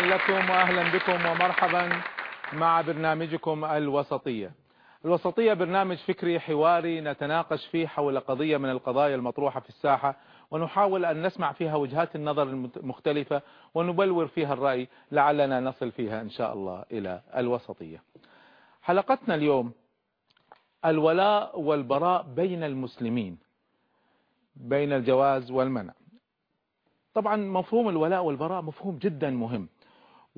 لكم وأهلا بكم ومرحبا مع برنامجكم الوسطية. الوسطية برنامج فكري حواري نتناقش فيه حول قضية من القضايا المطروحة في الساحة ونحاول أن نسمع فيها وجهات النظر المختلفة ونبلور فيها الرأي لعلنا نصل فيها إن شاء الله إلى الوسطية. حلقتنا اليوم الولاء والبراء بين المسلمين بين الجواز والمنع. طبعا مفهوم الولاء والبراء مفهوم جدا مهم.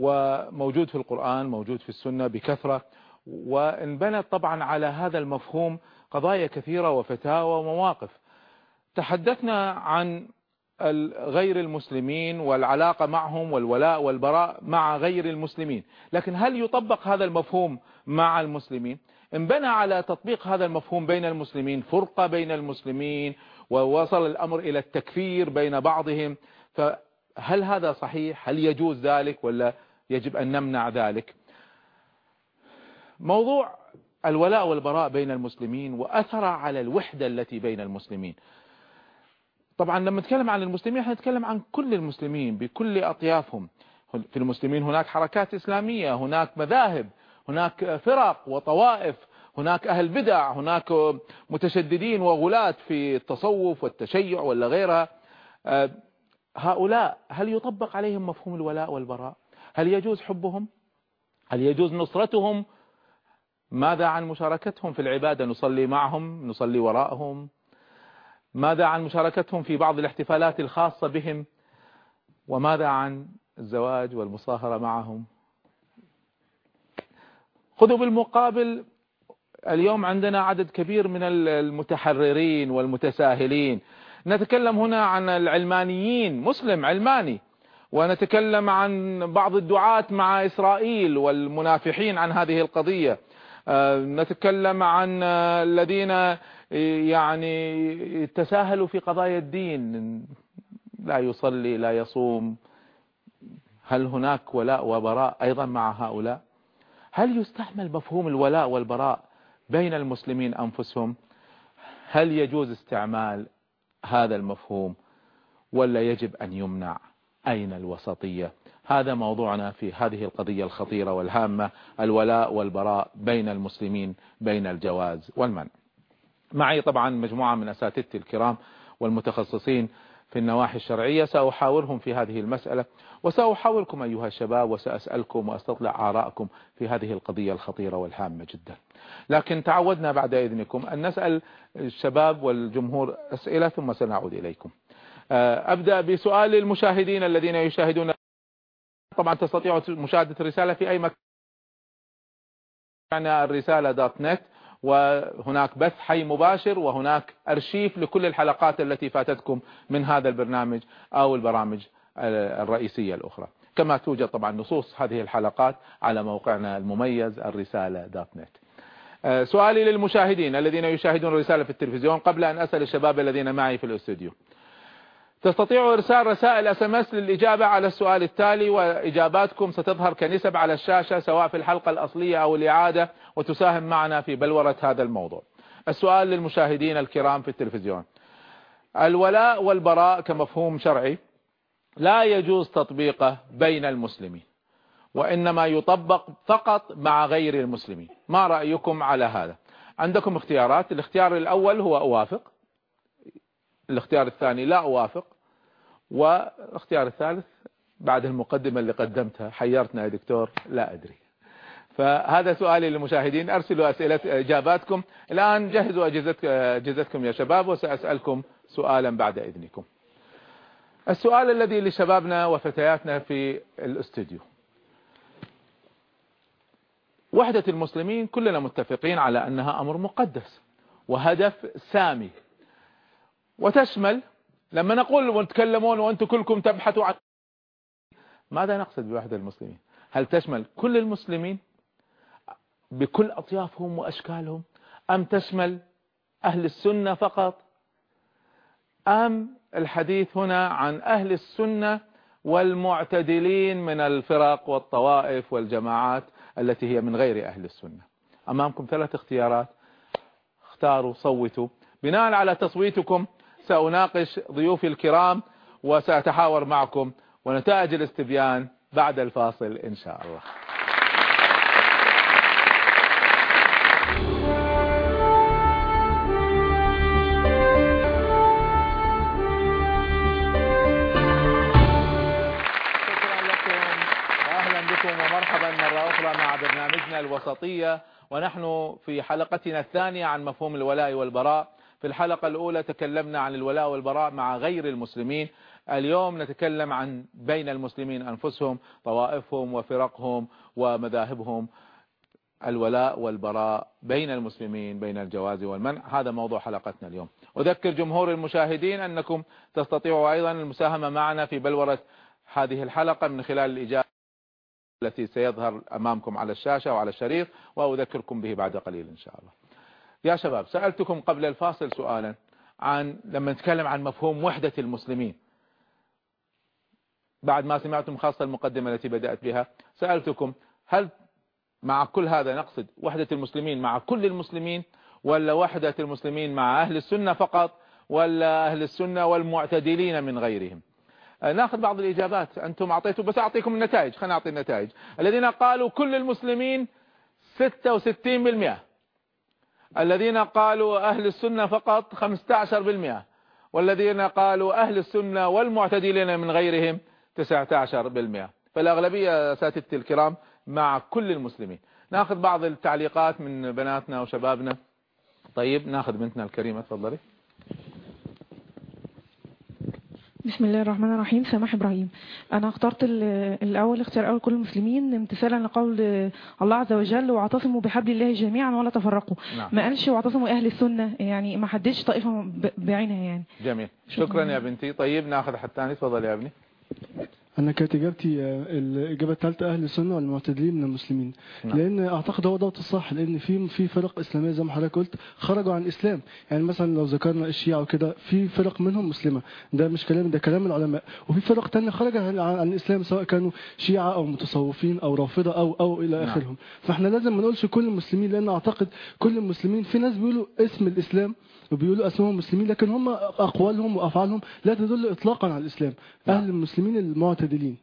وموجود في القرآن موجود في السنة بكثرة. وانبنت طبعا على هذا المفهوم قضايا كثيرة وفتاوى ومواقف. تحدثنا عن غير المسلمين والعلاقة معهم والولاء والبراء مع غير المسلمين. لكن هل يطبق هذا المفهوم مع المسلمين؟ انبنى على تطبيق هذا المفهوم بين المسلمين فرقة بين المسلمين ووصل الأمر إلى التكفير بين بعضهم فهل هذا صحيح؟ هل يجوز ذلك ولا يجب أن نمنع ذلك. موضوع الولاء والبراء بين المسلمين وأثر على الوحدة التي بين المسلمين. طبعا لما نتكلم عن المسلمين نتكلم عن كل المسلمين بكل أطيافهم. في المسلمين هناك حركات إسلامية هناك مذاهب هناك فرق وطوائف هناك أهل بدع هناك متشددين وغلاة في التصوف والتشيع ولا غيرها. هؤلاء هل يطبق عليهم مفهوم الولاء والبراء؟ هل يجوز حبهم؟ هل يجوز نصرتهم؟ ماذا عن مشاركتهم في العبادة؟ نصلي معهم نصلي وراءهم. ماذا عن مشاركتهم في بعض الاحتفالات الخاصة بهم؟ وماذا عن الزواج والمصاهرة معهم؟ خذوا بالمقابل اليوم عندنا عدد كبير من المتحررين والمتساهلين. نتكلم هنا عن العلمانيين مسلم علماني. ونتكلم عن بعض الدعاة مع إسرائيل والمنافحين عن هذه القضية. نتكلم عن الذين يعني تساهلوا في قضايا الدين. لا يصلي لا يصوم. هل هناك ولاء وبراء أيضا مع هؤلاء؟ هل يستعمل مفهوم الولاء والبراء بين المسلمين أنفسهم؟ هل يجوز استعمال هذا المفهوم ولا يجب أن يمنع؟ أين الوسطية؟ هذا موضوعنا في هذه القضية الخطيرة والهامة الولاء والبراء بين المسلمين بين الجواز والمنع معي طبعا مجموعة من أساتذتي الكرام والمتخصصين في النواحي الشرعية سأحاورهم في هذه المسألة وسأحاوركم أيها الشباب وسأسألكم وأستطلع آراءكم في هذه القضية الخطيرة والهامة جدا. لكن تعودنا بعد إذنكم أن نسأل الشباب والجمهور أسئلة ثم سنعود إليكم. أبدأ بسؤال المشاهدين الذين يشاهدون. طبعا تستطيعوا مشاهدة الرسالة في أي مكان. الرسالة دوت نت وهناك بث حي مباشر وهناك أرشيف لكل الحلقات التي فاتتكم من هذا البرنامج أو البرامج الرئيسية الأخرى. كما توجد طبعا نصوص هذه الحلقات على موقعنا المميز الرسالة dot net. سؤالي للمشاهدين الذين يشاهدون الرسالة في التلفزيون قبل أن أسأل الشباب الذين معي في الأستوديو. تستطيعوا إرسال رسائل SMS للإجابة على السؤال التالي وإجاباتكم ستظهر كنسب على الشاشة سواء في الحلقة الأصلية أو الإعادة وتساهم معنا في بلورة هذا الموضوع. السؤال للمشاهدين الكرام في التلفزيون. الولاء والبراء كمفهوم شرعي لا يجوز تطبيقه بين المسلمين وإنما يطبق فقط مع غير المسلمين. ما رأيكم على هذا؟ عندكم اختيارات؟ الاختيار الأول هو أوافق. الاختيار الثاني لا أوافق والاختيار الثالث بعد المقدمة اللي قدمتها حيرتنا يا دكتور لا أدري. فهذا سؤالي للمشاهدين أرسلوا أسئلة إجاباتكم. الآن جهزوا أجهزتكم يا شباب وسأسألكم سؤالا بعد إذنكم. السؤال الذي لشبابنا وفتياتنا في الاستوديو. وحدة المسلمين كلنا متفقين على أنها أمر مقدس وهدف سامي وتشمل لما نقول وتكلمون وأنتم كلكم تبحثوا عن ماذا نقصد بوحدة المسلمين؟ هل تشمل كل المسلمين بكل أطيافهم وأشكالهم؟ أم تشمل أهل السنة فقط؟ أم الحديث هنا عن أهل السنة والمعتدلين من الفرق والطوائف والجماعات التي هي من غير أهل السنة؟ أمامكم ثلاث اختيارات. اختاروا صوتوا. بناء على تصويتكم سأناقش ضيوفي الكرام وسأتحاور معكم ونتائج الاستبيان بعد الفاصل إن شاء الله. الوسطية. ونحن في حلقتنا الثانية عن مفهوم الولاء والبراء. في الحلقة الأولى تكلمنا عن الولاء والبراء مع غير المسلمين. اليوم نتكلم عن بين المسلمين أنفسهم طوائفهم وفرقهم ومذاهبهم. الولاء والبراء بين المسلمين بين الجواز والمنع. هذا موضوع حلقتنا اليوم. أذكر جمهور المشاهدين أنكم تستطيعوا أيضا المساهمة معنا في بلورة هذه الحلقة من خلال الإجابة التي سيظهر أمامكم على الشاشة وعلى الشريط وأذكركم به بعد قليل إن شاء الله. يا شباب سألتكم قبل الفاصل سؤالا عن لما نتكلم عن مفهوم وحدة المسلمين. بعد ما سمعتم خاصة المقدمة التي بدأت بها سألتكم هل مع كل هذا نقصد وحدة المسلمين مع كل المسلمين ولا وحدة المسلمين مع أهل السنة فقط ولا أهل السنة والمعتدلين من غيرهم؟ ناخذ بعض الإجابات. أنتم أعطيتوا بس أعطيكم النتائج. خلينا نعطي النتائج. الذين قالوا كل المسلمين 66% الذين قالوا أهل السنة فقط 15% والذين قالوا أهل السنة والمعتدلين من غيرهم 19% فالأغلبية ساتتي الكرام مع كل المسلمين. ناخذ بعض التعليقات من بناتنا وشبابنا. طيب ناخذ بنتنا الكريمة تفضلي. بسم الله الرحمن الرحيم. سماح إبراهيم. أنا اخترت الأول اختيار أول كل المسلمين امتثالا لقول الله عز وجل واعتصموا بحبل الله جميعا ولا تفرقوا نعم. ما قالش واعتصموا أهل السنة يعني ما حدش طائفة بعينها يعني. جميل. شكرا, شكرا يا بنتي. طيب ناخذ حد ثاني تفضل يا ابني. أنا كانت إجابتي آه، الإجابة الثالثة أهل السنة والمعتدلين من المسلمين. نعم. لأن أعتقد هو دوت الصح لأن في في فرق إسلامية زي ما حضرتك قلت خرجوا عن الإسلام. يعني مثلا لو ذكرنا الشيعة وكده في فرق منهم مسلمة. ده مش كلام ده كلام العلماء. وفي فرق تانية خرج عن, الإسلام سواء كانوا شيعة أو متصوفين أو رافضة أو أو إلى نعم. آخرهم. فإحنا لازم ما نقولش كل المسلمين لأن أعتقد كل المسلمين في ناس بيقولوا اسم الإسلام وبيقولوا اسمهم مسلمين لكن هم أقوالهم وأفعالهم لا تدل إطلاقا على الإسلام نعم. أهل المسلمين المعتدلين.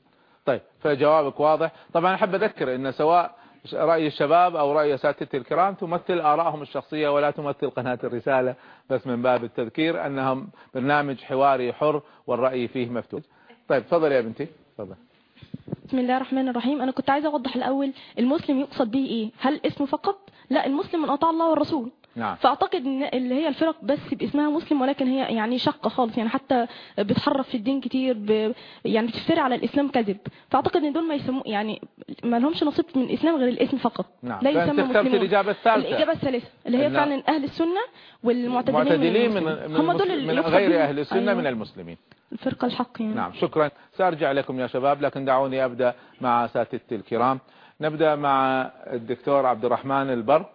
طيب فجوابك واضح. طبعا أحب أذكر أن سواء رأي الشباب أو رأي أساتذتي الكرام تمثل آرائهم الشخصية ولا تمثل قناة الرسالة بس من باب التذكير أنهم برنامج حواري حر والرأي فيه مفتوح. طيب تفضل يا بنتي. تفضل. بسم الله الرحمن الرحيم. أنا كنت عايزة أوضح الأول المسلم يقصد به إيه؟ هل اسمه فقط؟ لا المسلم من أطاع الله والرسول. نعم. فأعتقد إن اللي هي الفرق بس باسمها مسلم ولكن هي يعني شقة خالص يعني حتى بتحرف في الدين كتير ب... يعني بتفتري على الإسلام كذب. فأعتقد إن دول ما يسموا يعني ما لهمش نصيب من الإسلام غير الإسم فقط. نعم. لا يسمى مسلمون. الإجابة الثالثة. الإجابة الثالثة اللي هي فعلا أهل السنة والمعتدلين من, من, هم دول اللي من غير أهل السنة أيوة. من المسلمين. الفرقة الحق يعني. نعم شكرا. سأرجع لكم يا شباب لكن دعوني أبدأ مع أساتذتي الكرام. نبدأ مع الدكتور عبد الرحمن البر.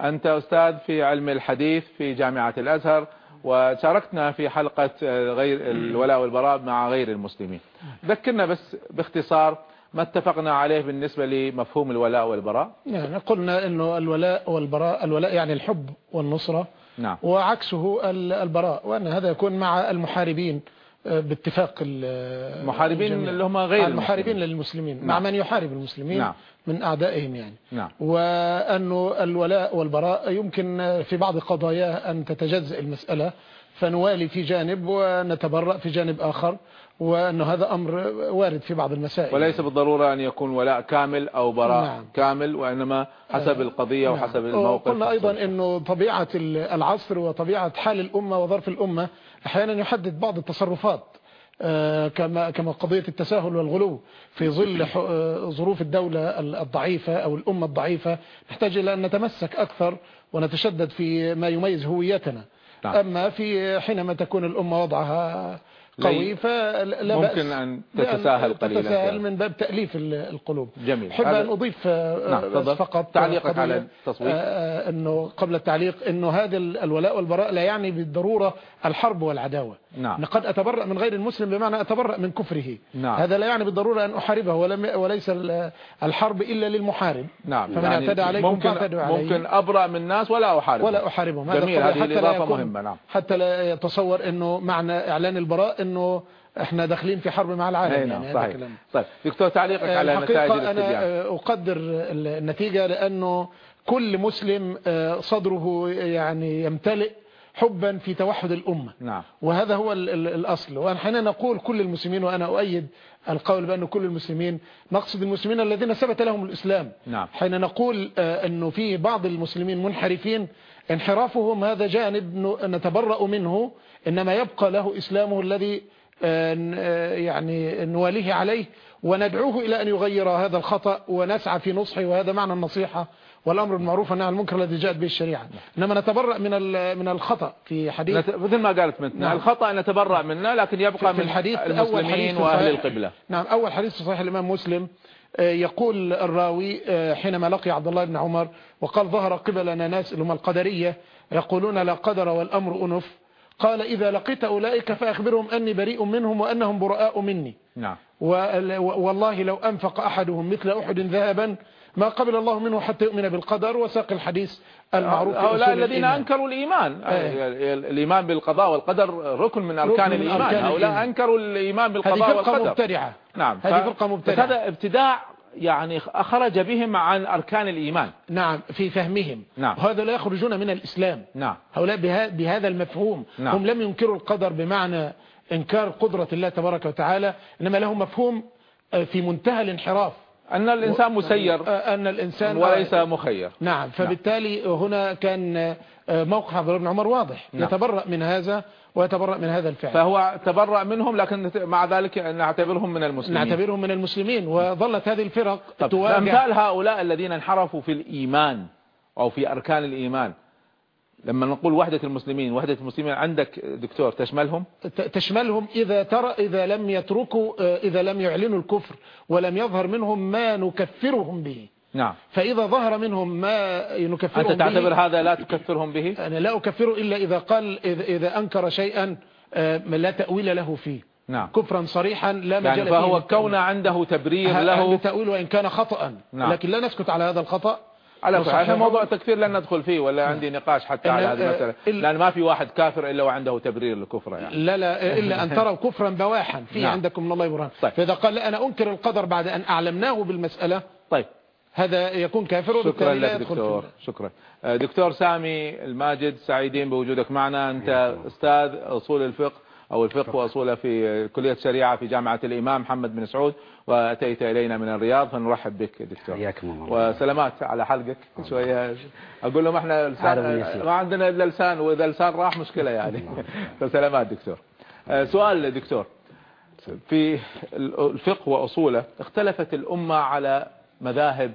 أنت أستاذ في علم الحديث في جامعة الأزهر وشاركتنا في حلقة غير الولاء والبراء مع غير المسلمين. ذكرنا بس باختصار ما اتفقنا عليه بالنسبة لمفهوم الولاء والبراء. يعني قلنا أنه الولاء والبراء الولاء يعني الحب والنصرة نعم. وعكسه البراء وأن هذا يكون مع المحاربين. باتفاق المحاربين اللي هم غير المحاربين للمسلمين نعم. مع من يحارب المسلمين نعم. من أعدائهم يعني نعم. وأنه الولاء والبراء يمكن في بعض قضاياه أن تتجزئ المسألة فنوالي في جانب ونتبرأ في جانب آخر وأنه هذا أمر وارد في بعض المسائل وليس بالضرورة أن يكون ولاء كامل أو براء نعم. كامل وإنما حسب القضية نعم. وحسب الموقف قلنا أيضا أنه طبيعة العصر وطبيعة حال الأمة وظرف الأمة أحيانا يحدد بعض التصرفات آه، كما كما قضية التساهل والغلو في ظل آه، ظروف الدولة الضعيفة أو الأمة الضعيفة نحتاج إلى أن نتمسك أكثر ونتشدد في ما يميز هويتنا نعم. أما في حينما تكون الأمة وضعها قوي فلا ممكن أن تتساهل قليلا تتساهل من باب تأليف القلوب. جميل. أحب أن أضيف آه، نعم. فقط تعليقك على التصويت. أنه قبل التعليق أنه هذا الولاء والبراء لا يعني بالضرورة الحرب والعداوة. نعم. قد أتبرأ من غير المسلم بمعنى أتبرأ من كفره. نعم. هذا لا يعني بالضرورة أن أحاربه وليس الحرب إلا للمحارب. نعم. فمن يعني اعتدى عليكم ممكن, عليه. ممكن أبرأ من الناس ولا أحاربهم ولا أحاربهم. هذا جميل. هذه الإضافة مهمة. نعم. حتى لا يتصور أنه معنى إعلان البراء أنه إحنا داخلين في حرب مع العالم. يعني نعم. صحيح. طيب. دكتور تعليقك على نتائج الاستبيان. أنا أقدر النتيجة لأنه كل مسلم آه، صدره يعني يمتلئ حبا في توحد الأمة نعم. وهذا هو الأصل وحين نقول كل المسلمين وأنا أؤيد القول بأن كل المسلمين نقصد المسلمين الذين ثبت لهم الإسلام نعم. حين نقول آه، أنه في بعض المسلمين منحرفين انحرافهم هذا جانب نتبرأ منه إنما يبقى له إسلامه الذي آه، آه، يعني نواليه عليه وندعوه إلى أن يغير هذا الخطأ ونسعى في نصحه وهذا معنى النصيحة والأمر بالمعروف والنهي عن المنكر الذي جاءت به الشريعة. إنما نتبرأ من من الخطأ في حديث مثل ما قالت متنا. نعم. الخطأ نتبرأ منه لكن يبقى من الحديث المسلمين وأهل القبلة. نعم أول حديث في صحيح الإمام مسلم آه، يقول الراوي حينما لقي عبد الله بن عمر وقال ظهر قبلنا ناس اللي هم القدرية يقولون لا قدر والأمر أنف. قال إذا لقيت أولئك فأخبرهم أني بريء منهم وأنهم براء مني. نعم. والله لو أنفق أحدهم مثل أحد ذهبا ما قبل الله منه حتى يؤمن بالقدر وساق الحديث المعروف هؤلاء الذين الإيمان. أنكروا الإيمان. آه. الإيمان بالقضاء والقدر ركن من أركان من الإيمان. هؤلاء أنكروا الإيمان بالقضاء والقدر هذه فرقة مبتدعة. نعم. هذه فرقة مبتدعة. هذا ابتداع يعني خرج بهم عن أركان الإيمان. نعم في فهمهم. نعم. هذا لا يخرجون من الإسلام. نعم. هؤلاء بهذا المفهوم. نعم. هم لم ينكروا القدر بمعنى إنكار قدرة الله تبارك وتعالى إنما لهم مفهوم آه، في منتهى الانحراف. أن الإنسان مسير. أن الإنسان وليس مخير. نعم, نعم. فبالتالي هنا كان آه، موقف عبد الله بن عمر واضح. نعم. يتبرأ من هذا ويتبرأ من هذا الفعل. فهو تبرأ منهم لكن مع ذلك نعتبرهم من المسلمين. نعتبرهم من المسلمين وظلت هذه الفرق تواجه. أمثال هؤلاء الذين انحرفوا في الإيمان أو في أركان الإيمان لما نقول وحدة المسلمين وحدة المسلمين عندك دكتور تشملهم؟ تشملهم إذا ترى إذا لم يتركوا إذا لم يعلنوا الكفر ولم يظهر منهم ما نكفرهم به. نعم. فإذا ظهر منهم ما نكفرهم أنت تعتبر به هذا لا تكفرهم به؟ أنا لا أكفره إلا إذا قال إذا, إذا أنكر شيئا آه، لا تأويل له فيه. نعم. كفرا صريحا لا مجال يعني فهو كون عنده تبرير له. تأويل وإن كان خطأ نعم. لكن لا نسكت على هذا الخطأ. على هذا موضوع التكفير لن ندخل فيه ولا نعم. عندي نقاش حتى على هذه المسألة. لأن ما في واحد كافر إلا وعنده تبرير لكفره يعني. لا لا إلا أن تروا كفرا بواحا في نعم. عندكم من الله برهان. طيب. فإذا قال أنا أنكر القدر بعد أن أعلمناه بالمسألة طيب. هذا يكون كافر شكرا لك دكتور شكرا. آه، دكتور سامي الماجد سعيدين بوجودك معنا. أنت أستاذ أصول الفقه أو الفقه وأصوله في كلية الشريعة في جامعة الإمام محمد بن سعود. وأتيت إلينا من الرياض فنرحب بك دكتور. حياكم الله. وسلامات على حلقك. شوية أقول لهم إحنا لسان ما عندنا إلا لسان وإذا لسان راح مشكلة يعني. فسلامات دكتور. آه، سؤال دكتور في الفقه وأصوله اختلفت الأمة على مذاهب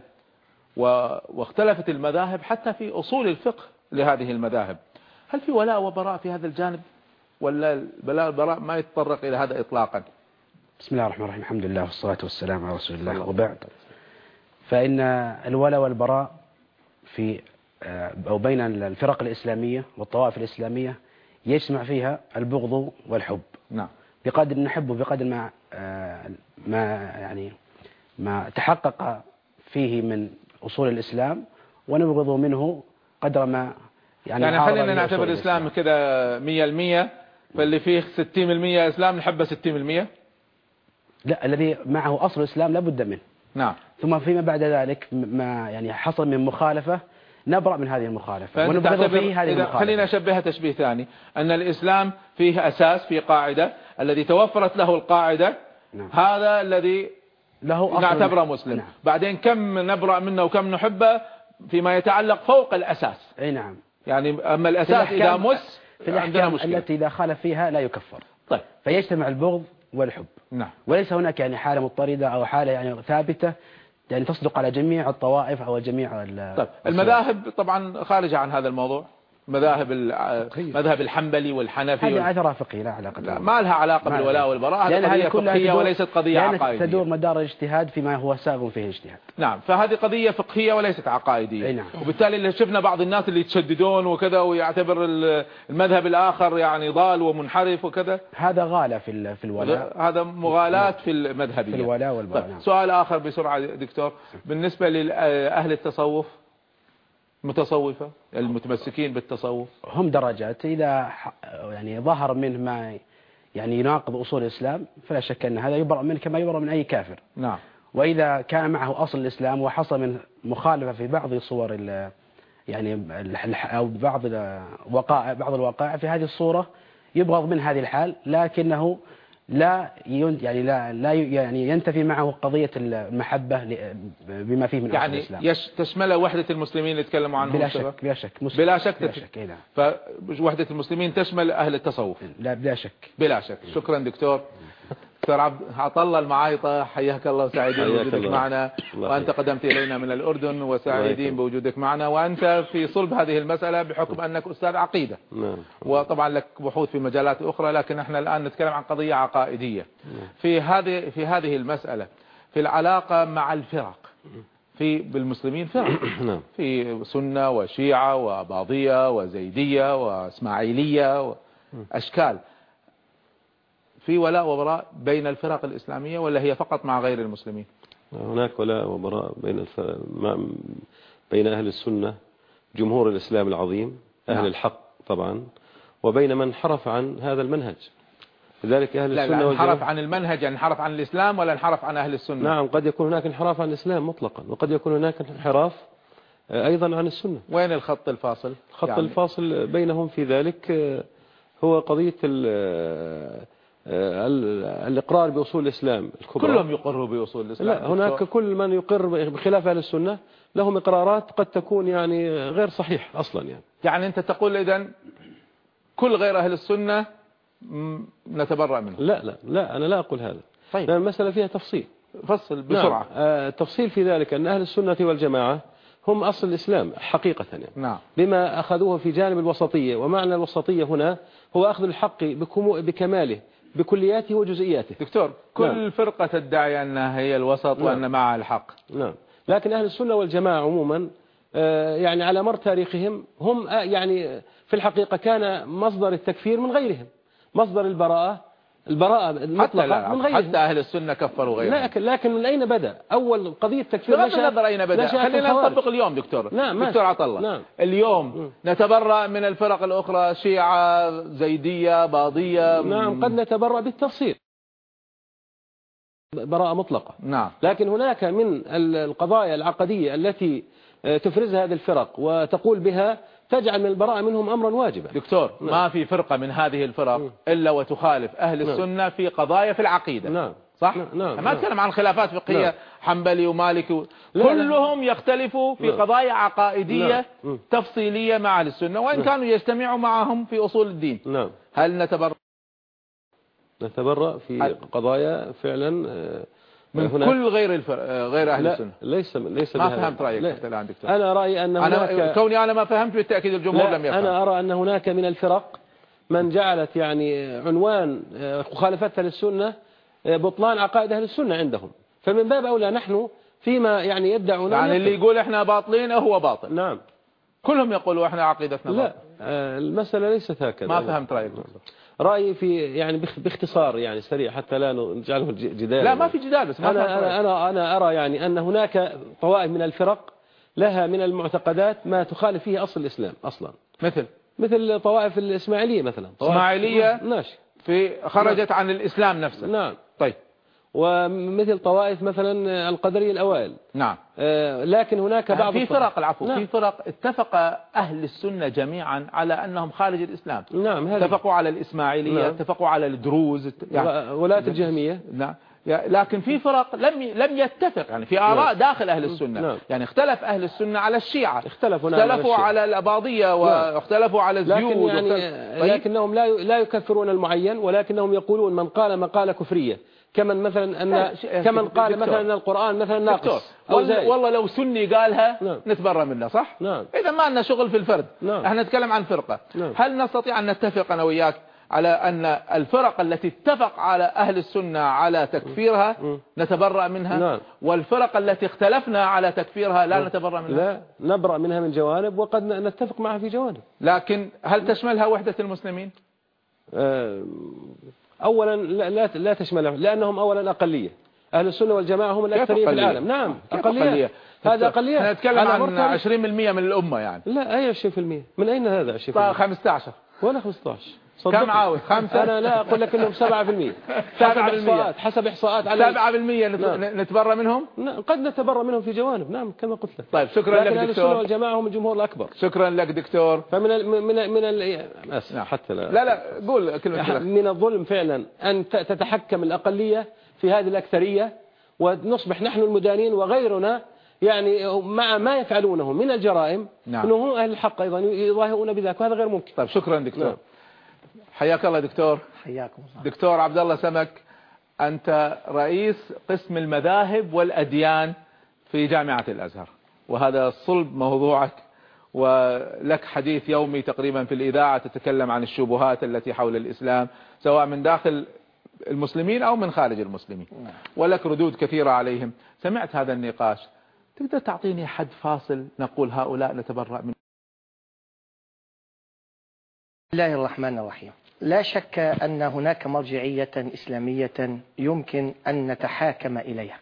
واختلفت المذاهب حتى في أصول الفقه لهذه المذاهب. هل في ولاء وبراء في هذا الجانب؟ ولا البلاء البراء ما يتطرق إلى هذا إطلاقا؟ بسم الله الرحمن الرحيم. الحمد لله والصلاة والسلام على رسول الله. وبعد. فإن الولاء والبراء في آه، أو بين الفرق الإسلامية والطوائف الإسلامية يجمع فيها البغض والحب. نعم. بقدر نحبه بقدر ما آه، ما يعني ما تحقق فيه من أصول الإسلام ونبغض منه قدر ما يعني, يعني خلينا نعتبر الإسلام كده مية المية فاللي فيه ستين المية إسلام نحبه ستين المية لا الذي معه أصل الإسلام لابد منه. نعم. ثم فيما بعد ذلك ما يعني حصل من مخالفة نبرأ من هذه المخالفة. ونبغض فيه هذه المخالفة. خلينا نشبهها تشبيه ثاني. أن الإسلام فيه أساس في قاعدة. الذي توفرت له القاعدة نعم. هذا الذي له نعتبره مسلم. نعم. بعدين كم نبرأ منه وكم نحبه فيما يتعلق فوق الأساس. أي نعم. يعني أما الأساس إذا مس في الأحكام التي إذا خالف فيها لا يكفر. طيب. فيجتمع البغض والحب. نعم. وليس هناك يعني حالة مضطردة أو حالة يعني ثابتة يعني تصدق على جميع الطوائف أو جميع طيب المذاهب طبعا خارجة عن هذا الموضوع؟ مذاهب المذهب الحنبلي والحنفي هذه اثرها فقهي لا علاقه لا ما لها علاقة بالولاء والبراء هذه قضية فقهية وليست قضية عقائدية. تدور مدار الاجتهاد فيما هو ساغ فيه اجتهاد نعم فهذه قضية فقهية وليست عقائدية. نعم. وبالتالي اللي شفنا بعض الناس اللي يتشددون وكذا ويعتبر المذهب الآخر يعني ضال ومنحرف وكذا. هذا غالة في في الولاء. هذا مغالاة في المذهبية. في الولاء والبراء طيب، نعم. سؤال آخر بسرعة دكتور. بالنسبة لاهل التصوف متصوفة المتمسكين بالتصوف. هم درجات. إذا يعني ظهر منه ما يعني يناقض أصول الإسلام فلا شك أن هذا يبرأ منه كما يبرأ من أي كافر. نعم. وإذا كان معه أصل الإسلام وحصل من مخالفة في بعض صور يعني أو بعض الوقائع بعض الوقائع في هذه الصورة يبغض من هذه الحال لكنه لا يعني لا لا يعني ينتفي معه قضية المحبة بما فيه من يعني الإسلام. يش تشمل وحدة المسلمين اللي تكلموا عنهم بلا شك بلا شك. بلا شك بلا شك إيه، نعم. فوحدة المسلمين تشمل أهل التصوف. لا بلا شك. بلا شك. شكرا دكتور. دكتور عبد الله المعايطة حياك الله وسعيدين بوجودك معنا. وأنت قدمت إلينا من الأردن وسعيدين بوجودك معنا. وأنت في صلب هذه المسألة بحكم أنك أستاذ عقيدة. نعم. وطبعا لك بحوث في مجالات أخرى لكن إحنا الآن نتكلم عن قضية عقائدية. نعم. في هذه في هذه المسألة في العلاقة مع الفرق في بالمسلمين فرق. نعم. في سنة وشيعة وباضية وزيدية وإسماعيلية وأشكال في ولاء وبراء بين الفرق الإسلامية ولا هي فقط مع غير المسلمين؟ هناك ولاء وبراء بين الف... بين أهل السنة جمهور الإسلام العظيم أهل نعم. الحق طبعا وبين من انحرف عن هذا المنهج. لذلك أهل لا السنة لا انحرف عن المنهج يعني انحرف عن الإسلام ولا انحرف عن أهل السنة؟ نعم قد يكون هناك انحراف عن الإسلام مطلقا وقد يكون هناك انحراف آه، أيضا عن السنة. وين الخط الفاصل؟ الخط يعني الفاصل بينهم في ذلك آه، هو قضية آه، الإقرار بأصول الإسلام الكبرى. كلهم يقروا بأصول الإسلام لا هناك كل من يقر بخلاف أهل السنة لهم إقرارات قد تكون يعني غير صحيح أصلا يعني. يعني أنت تقول إذا كل غير أهل السنة نتبرأ منه. لا لا لا أنا لا أقول هذا. طيب. لأن المسألة فيها تفصيل. فصل بسرعة. نعم. التفصيل في ذلك أن أهل السنة والجماعة هم أصل الإسلام حقيقة يعني. نعم. بما أخذوه في جانب الوسطية ومعنى الوسطية هنا هو أخذ الحق بكماله. بكلياته وجزئياته دكتور كل نعم. فرقة تدعي أنها هي الوسط نعم. وأن معها الحق نعم لكن أهل السنة والجماعة عموما آه، يعني على مر تاريخهم هم آه، يعني في الحقيقة كان مصدر التكفير من غيرهم مصدر البراءة البراءة المطلقة حتى من غيرهم. حتى أهل السنة كفروا غيرهم. لكن لكن من أين بدأ؟ أول قضية تكفير بغض النظر أين بدأ. خلينا نطبق اليوم دكتور. نعم دكتور عطلة نعم. اليوم م. نتبرأ من الفرق الأخرى شيعة زيدية باضية. نعم قد نتبرأ بالتفصيل. براءة مطلقة. نعم. لكن هناك من القضايا العقدية التي تفرزها هذه الفرق وتقول بها تجعل من البراءة منهم أمرا واجبا دكتور نعم. ما في فرقة من هذه الفرق م. إلا وتخالف أهل نعم. السنة في قضايا في العقيدة نعم صح؟ نعم. نعم. ما نتكلم عن خلافات فقهية نعم. حنبلي ومالكي و... كلهم يختلفوا في نعم. قضايا عقائدية نعم. تفصيلية مع أهل السنة وإن نعم. كانوا يجتمعوا معهم في أصول الدين نعم. هل نتبرأ نتبرأ في. قضايا فعلا آه، من هناك كل غير الفر... غير أهل السنة. ليس ليس ما فهمت رأيك انت الآن دكتور. أنا رأيي أن هناك أنا كوني أنا ما فهمت بالتأكيد الجمهور لم يفهم. أنا أرى أن هناك من الفرق من جعلت يعني عنوان آه، مخالفتها للسنة آه، بطلان عقائد أهل السنة عندهم. فمن باب أولى نحن فيما يعني يدعون يعني اللي يقول إحنا باطلين هو باطل. نعم. كلهم يقولوا إحنا عقيدتنا لا آه، المسألة ليست هكذا. ما فهمت رأيك. رأيي في يعني باختصار يعني سريع حتى لا نجعله جدال. لا ما في جدال بس ما أنا, أنا, أنا, أنا أرى يعني أن هناك طوائف من الفرق لها من المعتقدات ما تخالف فيه أصل الإسلام أصلا. مثل؟ مثل طوائف الإسماعيلية مثلا. إسماعيلية ماشي. في خرجت. عن الإسلام نفسه. نعم. ومثل طوائف مثلا القدرية الأوائل. نعم. آه لكن هناك بعض في فرق العفو نعم. في فرق. اتفق أهل السنة جميعا على أنهم خارج الإسلام. نعم اتفقوا على الإسماعيلية نعم. اتفقوا على الدروز. يعني ولاة الجهمية. نعم. لكن في فرق لم لم يتفق. يعني في آراء نعم. داخل أهل السنة. نعم. يعني اختلف أهل السنة على الشيعة. اختلفوا, نعم اختلفوا على, على الأباضية نعم. واختلفوا على الزيود لكن يعني طيب. لكنهم لا لا يكفرون المعين ولكنهم يقولون من قال مقالة كفرية. كمن مثلا أن كمن قال مثلا أن القرآن مثلا ناقص. والله, لو سني قالها نعم. نتبرى منه صح؟ نعم. إذا ما لنا شغل في الفرد. نعم. إحنا نتكلم عن فرقة. نعم. هل نستطيع أن نتفق أنا وياك على أن الفرق التي اتفق على أهل السنة على تكفيرها نتبرأ منها؟ نعم. والفرق التي اختلفنا على تكفيرها لا نتبرأ منها؟ لا نبرأ منها من جوانب وقد نتفق معها في جوانب. لكن هل تشملها وحدة المسلمين؟ آه، أولا لا, لا تشملها لأنهم أولا أقلية. أهل السنة والجماعة هم الأكثرية في العالم. نعم أقلية. هذا أقلية. نتكلم عن 20% من الأمة يعني. لا أي 20% من أين هذا 20% 15 ولا 15 كم عاود خمسة؟ أنا لا أقول لك أنهم 7% حسب إحصاءات حسب إحصاءات على 7% نعم. نتبرى منهم؟ قد نتبرى منهم في جوانب. نعم كما قلت لك. طيب شكرا لك دكتور. والجماعة هم الجمهور الأكبر. شكرا لك دكتور. فمن ال من ال من ال نعم. حتى لا. لا لا قول كلمة من الظلم فعلا أن تتحكم الأقلية في هذه الأكثرية ونصبح نحن المدانين وغيرنا يعني مع ما يفعلونه من الجرائم نعم. أنه أهل الحق أيضا يظاهرون بذلك وهذا غير ممكن. طيب شكرا دكتور. نعم. حياك الله دكتور. حياكم الله. دكتور عبد الله سمك أنت رئيس قسم المذاهب والأديان في جامعة الأزهر. وهذا صلب موضوعك ولك حديث يومي تقريبا في الإذاعة تتكلم عن الشبهات التي حول الإسلام سواء من داخل المسلمين أو من خارج المسلمين. نعم. ولك ردود كثيرة عليهم. سمعت هذا النقاش. تقدر تعطيني حد فاصل نقول هؤلاء نتبرأ من الله الرحمن الرحيم. لا شك أن هناك مرجعية إسلامية يمكن أن نتحاكم إليها.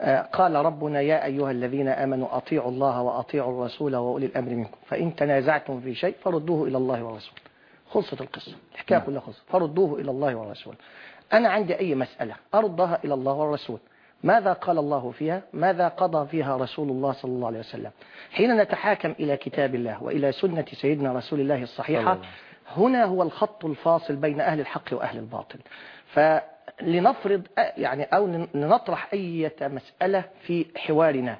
آه، قال ربنا يا أيها الذين آمنوا أطيعوا الله وأطيعوا الرسول وأولي الأمر منكم. فإن تنازعتم في شيء فردوه إلى الله والرسول خلصت القصة. الحكاية كلها خلصت. فردوه إلى الله والرسول أنا عندي أي مسألة؟ أردها إلى الله والرسول ماذا قال الله فيها؟ ماذا قضى فيها رسول الله صلى الله عليه وسلم؟ حين نتحاكم إلى كتاب الله وإلى سنة سيدنا رسول الله الصحيحة هنا هو الخط الفاصل بين أهل الحق وأهل الباطل. فلنفرض يعني أو لنطرح أي مسألة في حوارنا.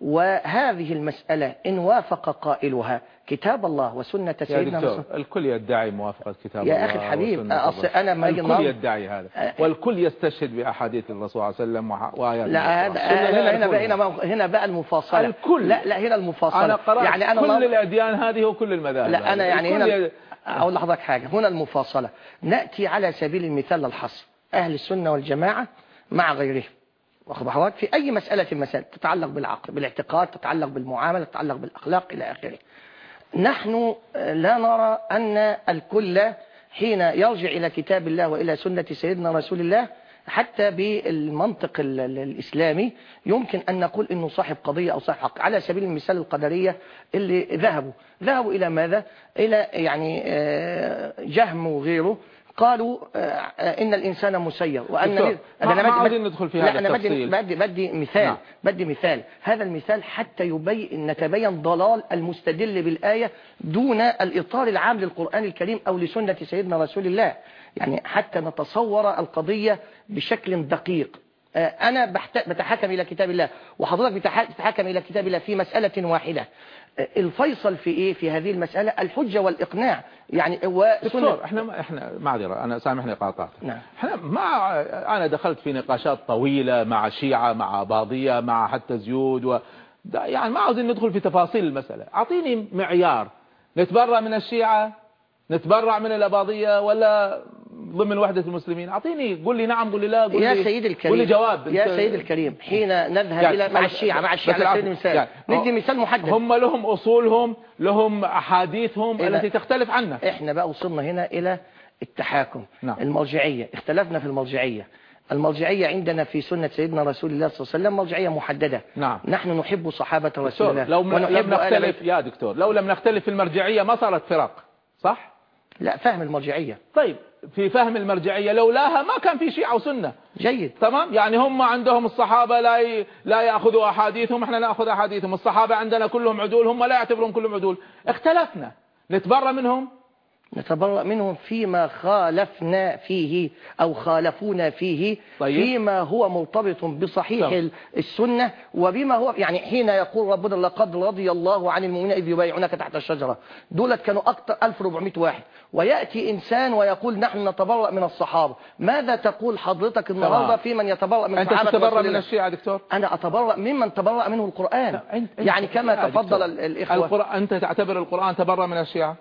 وهذه المسألة إن وافق قائلها كتاب الله وسنة سيدنا رسول الكل يدعي موافقة كتاب يا الله يا أخي الحبيب أصل أنا ما الكل يدعي هذا. والكل يستشهد بأحاديث الرسول صلى الله عليه وسلم وآيات لا هذا هنا هنا بقى هنا, هنا بقى المفاصلة. الكل. لا لا هنا المفاصلة. أنا قرأت يعني أنا كل الأديان هذه وكل المذاهب لا أنا يعني هنا أقول لحضرتك حاجة. هنا المفاصلة. نأتي على سبيل المثال للحصر. أهل السنة والجماعة مع غيرهم. واخد حضرتك في أي مسألة المسائل تتعلق بالعقل بالاعتقاد تتعلق بالمعاملة تتعلق بالأخلاق إلى آخره. نحن لا نرى أن الكل حين يرجع إلى كتاب الله وإلى سنة سيدنا رسول الله حتى بالمنطق الإسلامي يمكن أن نقول أنه صاحب قضية أو صاحب حق. على سبيل المثال القدرية اللي ذهبوا. ذهبوا إلى ماذا؟ إلى يعني آه، جهم وغيره. قالوا آه، إن الإنسان مسير وأن ما, أنا ما عاوزين ندخل في هذا أنا بدي, بدي, بدي مثال. نعم. بدي مثال. هذا المثال حتى يبين نتبين ضلال المستدل بالآية دون الإطار العام للقرآن الكريم أو لسنة سيدنا رسول الله. يعني حتى نتصور القضية بشكل دقيق. آه، أنا بتحكم إلى كتاب الله وحضرتك بتحكم إلى كتاب الله في مسألة واحدة. آه، الفيصل في إيه؟ في هذه المسألة الحجة والإقناع. يعني دكتور إحنا إحنا معذرة. أنا سامحني قاطعت نعم. إحنا ما أنا دخلت في نقاشات طويلة مع شيعة مع باضية مع حتى زيود و يعني ما عاوزين ندخل في تفاصيل المسألة. أعطيني معيار. نتبرأ من الشيعة؟ نتبرع من الأباضية ولا ضمن وحدة المسلمين. أعطيني قول لي نعم قول لي لا قول يا لي سيد الكريم قول لي جواب. يا سيد الكريم حين نذهب يعني إلى مع الشيعة مع الشيعة على سبيل المثال يعني ندي مثال محدد. هم لهم أصولهم لهم أحاديثهم التي تختلف عنا إحنا بقى وصلنا هنا إلى التحاكم. نعم. المرجعية اختلفنا في المرجعية. المرجعية عندنا في سنة سيدنا رسول الله صلى الله عليه وسلم مرجعية محددة. نعم. نحن نحب صحابة رسول الله لو لم نختلف يا دكتور لو لم نختلف في المرجعية ما صارت فرق صح؟ لا فهم المرجعية. طيب في فهم المرجعية لولاها ما كان في شيعة وسنة. جيد. تمام؟ يعني هم عندهم الصحابة لا ي... لا يأخذوا أحاديثهم إحنا نأخذ أحاديثهم. الصحابة عندنا كلهم عدول هم لا يعتبرون كلهم عدول. اختلفنا. نتبرى منهم؟ نتبرأ منهم فيما خالفنا فيه أو خالفونا فيه طيب. فيما هو مرتبط بصحيح طيب. السنة وبما هو يعني حين يقول ربنا لقد رضي الله عن المؤمنين إذ يبايعونك تحت الشجرة. دولت كانوا أكثر 1400 واحد. ويأتي إنسان ويقول نحن نتبرأ من الصحابة. ماذا تقول حضرتك النهاردة في من يتبرأ من أنت تتبرأ من الشيعة دكتور؟ أنا أتبرأ ممن تبرأ منه القرآن. يعني كما تفضل الإخوة. القرآن أنت تعتبر القرآن تبرأ من الشيعة؟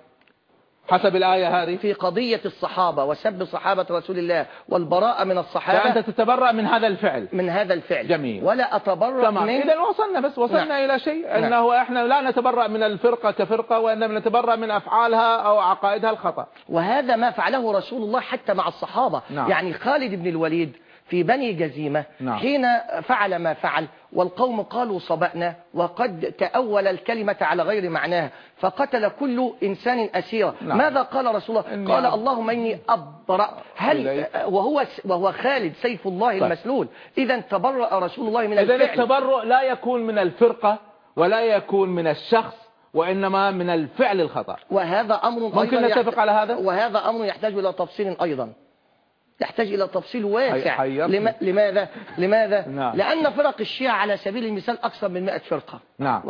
حسب الآية هذه في قضية الصحابة وسب صحابة رسول الله والبراءة من الصحابة فأنت تتبرأ من هذا الفعل من هذا الفعل جميل ولا أتبرأ تمام. من إذا وصلنا بس وصلنا نعم. إلى شيء نعم. أنه إحنا لا نتبرأ من الفرقة كفرقة وإنما نتبرأ من أفعالها أو عقائدها الخطأ وهذا ما فعله رسول الله حتى مع الصحابة نعم. يعني خالد بن الوليد في بني جزيمة نعم. حين فعل ما فعل والقوم قالوا صبأنا وقد تأول الكلمة على غير معناها فقتل كل إنسان أسيرا نعم. ماذا قال رسول الله؟ قال اللهم إني أبرأ. هل وهو وهو خالد سيف الله طيب. المسلول. إذا تبرأ رسول الله من الفعل. إذا التبرؤ لا يكون من الفرقة ولا يكون من الشخص وإنما من الفعل الخطأ. وهذا أمر ممكن نتفق على هذا؟ وهذا أمر يحتاج إلى تفصيل أيضا. يحتاج إلى تفصيل واسع. لما لماذا؟ لماذا؟ نعم. لأن فرق الشيعة على سبيل المثال أكثر من 100 فرقة. نعم.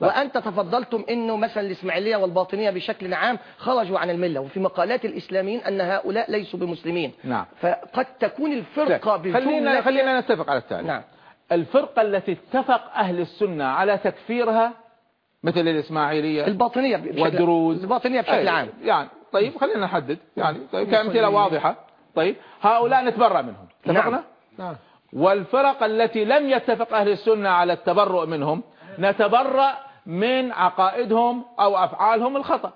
وأنت تفضلتم أنه مثلا الإسماعيلية والباطنية بشكل عام خرجوا عن الملة وفي مقالات الإسلاميين أن هؤلاء ليسوا بمسلمين. نعم. فقد تكون الفرقة خلينا خلينا نتفق على التالي. نعم. الفرقة التي اتفق أهل السنة على تكفيرها مثل الإسماعيلية الباطنية والدروز الباطنية بشكل عام. يعني طيب خلينا نحدد. يعني طيب كأمثلة واضحة. طيب هؤلاء نتبرأ منهم. اتفقنا؟ نعم. نعم. والفرق التي لم يتفق أهل السنة على التبرؤ منهم نتبرأ من عقائدهم أو أفعالهم الخطأ.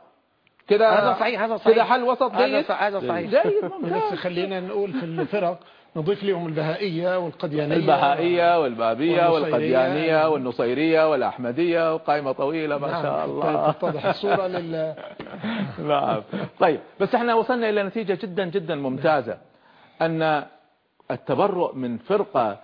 كده هذا صحيح هذا صحيح. كده حل وسط جيد؟ هذا صحيح. جيد بس خلينا نقول في الفرق نضيف لهم البهائية والقديانية البهائية والبابية والقديانية والنصيرية والأحمدية وقائمة طويلة ما نعم شاء الله تتضح الصورة لل نعم. طيب بس إحنا وصلنا إلى نتيجة جدا جدا ممتازة. أن التبرؤ من فرقة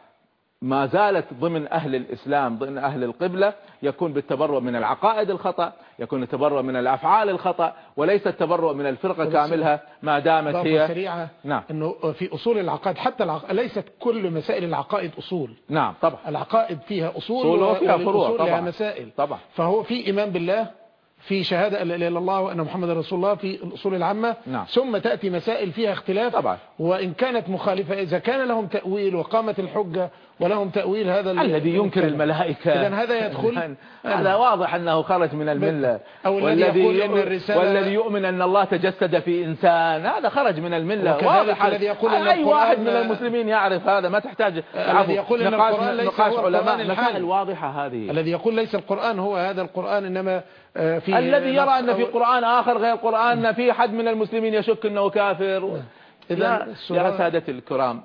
ما زالت ضمن أهل الإسلام ضمن أهل القبلة يكون بالتبرؤ من العقائد الخطأ يكون التبرؤ من الأفعال الخطأ وليس التبرؤ من الفرقة كاملها ما دامت هي سريعة. نعم. أنه في أصول العقائد حتى العق... ليست كل مسائل العقائد أصول. نعم طبعا. العقائد فيها أصول, أصول وفيها فروع طبعا مسائل. طبعا. فهو في إيمان بالله في شهادة لا إله إلا الله وأن محمد رسول الله في الأصول العامة. نعم. ثم تأتي مسائل فيها اختلاف. طبعا. وإن كانت مخالفة إذا كان لهم تأويل وقامت الحجة ولهم تأويل هذا الذي ينكر الملائكة. إذا هذا يدخل هذا واضح أنه خرج من الملة. أو والذي يقول إن الرسالة والذي يؤمن أن الله تجسد في إنسان هذا خرج من الملة. واضح. الذي يقول إن أي واحد من المسلمين يعرف هذا؟ ما تحتاج الذي يقول إن القرآن ليس هو علماء. مسائل واضحة هذه. الذي يقول ليس القرآن هو هذا القرآن إنما في الذي يرى أن في قرآن آخر غير قرآن في حد من المسلمين يشك أنه كافر. إذا يا سادة الكرام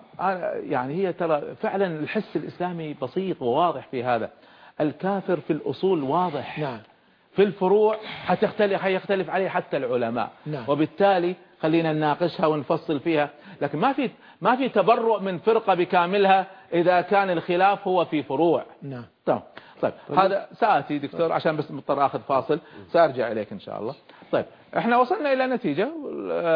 يعني هي ترى فعلا الحس الإسلامي بسيط وواضح في هذا. الكافر في الأصول واضح. نعم. في الفروع حتختلف حيختلف عليه حتى العلماء. نعم. وبالتالي خلينا نناقشها ونفصل فيها. لكن ما في ما في تبرؤ من فرقة بكاملها إذا كان الخلاف هو في فروع. نعم. طيب طيب هذا سآتي دكتور عشان بس مضطر أخذ فاصل سأرجع إليك إن شاء الله. طيب إحنا وصلنا إلى نتيجة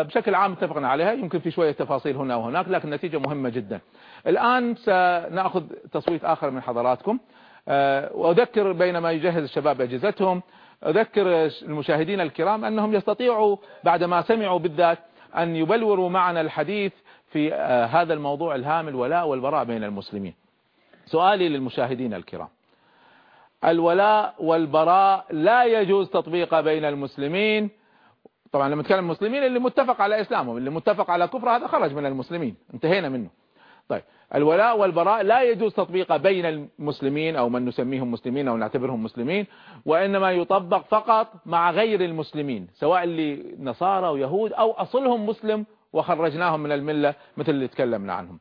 بشكل عام اتفقنا عليها يمكن في شوية تفاصيل هنا وهناك لكن نتيجة مهمة جدا. الآن سنأخذ تصويت آخر من حضراتكم. آه، وأذكر بينما يجهز الشباب أجهزتهم أذكر المشاهدين الكرام أنهم يستطيعوا بعدما سمعوا بالذات أن يبلوروا معنا الحديث في آه، هذا الموضوع الهام الولاء والبراء بين المسلمين. سؤالي للمشاهدين الكرام. الولاء والبراء لا يجوز تطبيقه بين المسلمين. طبعا لما نتكلم المسلمين اللي متفق على إسلامهم اللي متفق على كفر هذا خرج من المسلمين. انتهينا منه. طيب الولاء والبراء لا يجوز تطبيقه بين المسلمين أو من نسميهم مسلمين أو نعتبرهم مسلمين وإنما يطبق فقط مع غير المسلمين سواء اللي نصارى ويهود أو أصلهم مسلم وخرجناهم من الملة مثل اللي تكلمنا عنهم.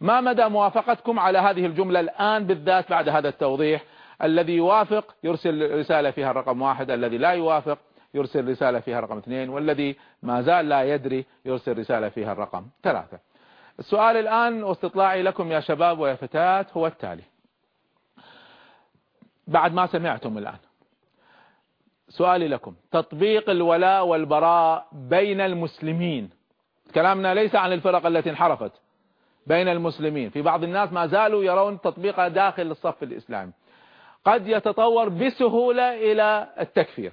ما مدى موافقتكم على هذه الجملة الآن بالذات بعد هذا التوضيح؟ الذي يوافق يرسل رسالة فيها الرقم واحد الذي لا يوافق يرسل رسالة فيها الرقم اثنين والذي ما زال لا يدري يرسل رسالة فيها الرقم ثلاثة. السؤال الآن واستطلاعي لكم يا شباب ويا فتاة هو التالي. بعد ما سمعتم الآن. سؤالي لكم. تطبيق الولاء والبراء بين المسلمين. كلامنا ليس عن الفرق التي انحرفت بين المسلمين. في بعض الناس ما زالوا يرون تطبيقها داخل الصف الإسلامي. قد يتطور بسهولة إلى التكفير.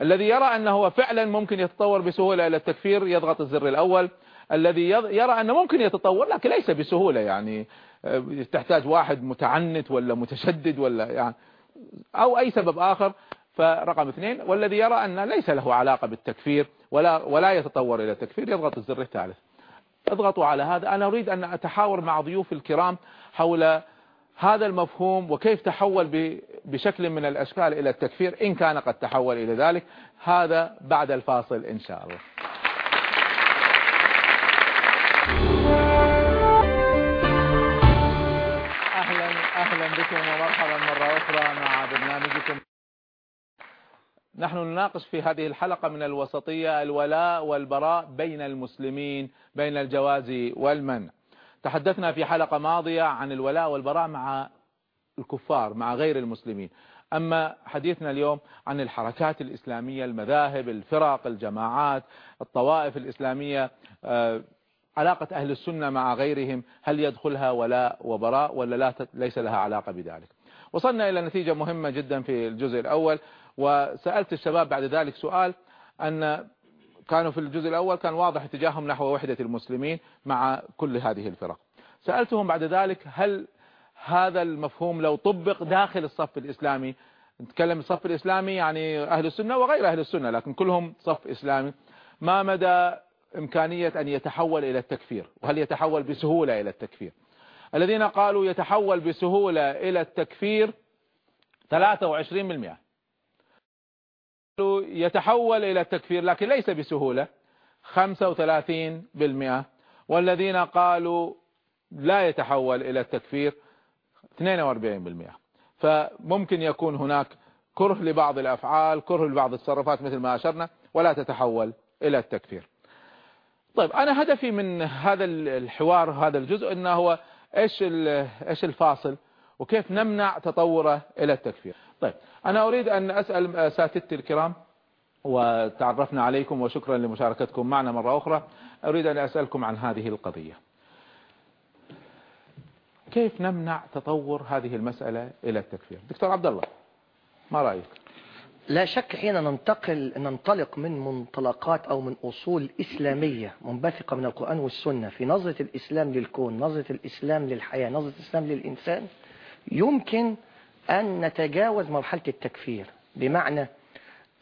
الذي يرى أنه فعلا ممكن يتطور بسهولة إلى التكفير يضغط الزر الأول. الذي يرى أنه ممكن يتطور لكن ليس بسهولة يعني آه، تحتاج واحد متعنت ولا متشدد ولا يعني أو أي سبب آخر. فرقم اثنين والذي يرى أن ليس له علاقة بالتكفير ولا ولا يتطور إلى التكفير يضغط الزر الثالث. اضغطوا على هذا. أنا أريد أن أتحاور مع ضيوف الكرام حول هذا المفهوم وكيف تحول بشكل من الأشكال إلى التكفير إن كان قد تحول إلى ذلك هذا بعد الفاصل إن شاء الله. أهلا أهلا بكم ومرحبا مرة أخرى مع برنامجكم. نحن نناقش في هذه الحلقة من الوسطية الولاء والبراء بين المسلمين بين الجواز والمنع. تحدثنا في حلقة ماضية عن الولاء والبراء مع الكفار مع غير المسلمين. أما حديثنا اليوم عن الحركات الإسلامية المذاهب الفرق الجماعات الطوائف الإسلامية آه، علاقة أهل السنة مع غيرهم هل يدخلها ولاء وبراء ولا لا ليس لها علاقة بذلك؟ وصلنا إلى نتيجة مهمة جدا في الجزء الأول وسألت الشباب بعد ذلك سؤال أن كانوا في الجزء الأول كان واضح اتجاههم نحو وحدة المسلمين مع كل هذه الفرق. سألتهم بعد ذلك هل هذا المفهوم لو طبق داخل الصف الإسلامي نتكلم الصف الإسلامي يعني أهل السنة وغير أهل السنة لكن كلهم صف إسلامي ما مدى إمكانية أن يتحول إلى التكفير؟ وهل يتحول بسهولة إلى التكفير؟ الذين قالوا يتحول بسهولة إلى التكفير 23% يتحول إلى التكفير لكن ليس بسهولة. 35% والذين قالوا لا يتحول إلى التكفير 42% فممكن يكون هناك كره لبعض الأفعال كره لبعض التصرفات مثل ما أشرنا ولا تتحول إلى التكفير. طيب أنا هدفي من هذا الحوار هذا الجزء إنه هو إيش إيش الفاصل وكيف نمنع تطوره إلى التكفير. طيب أنا أريد أن أسأل أساتذتي الكرام وتعرفنا عليكم وشكرا لمشاركتكم معنا مرة أخرى. أريد أن أسألكم عن هذه القضية. كيف نمنع تطور هذه المسألة إلى التكفير؟ دكتور عبد الله ما رأيك؟ لا شك حين ننتقل ننطلق من منطلقات أو من أصول إسلامية منبثقة من القرآن والسنة في نظرة الإسلام للكون نظرة الإسلام للحياة نظرة الإسلام للإنسان يمكن أن نتجاوز مرحلة التكفير. بمعنى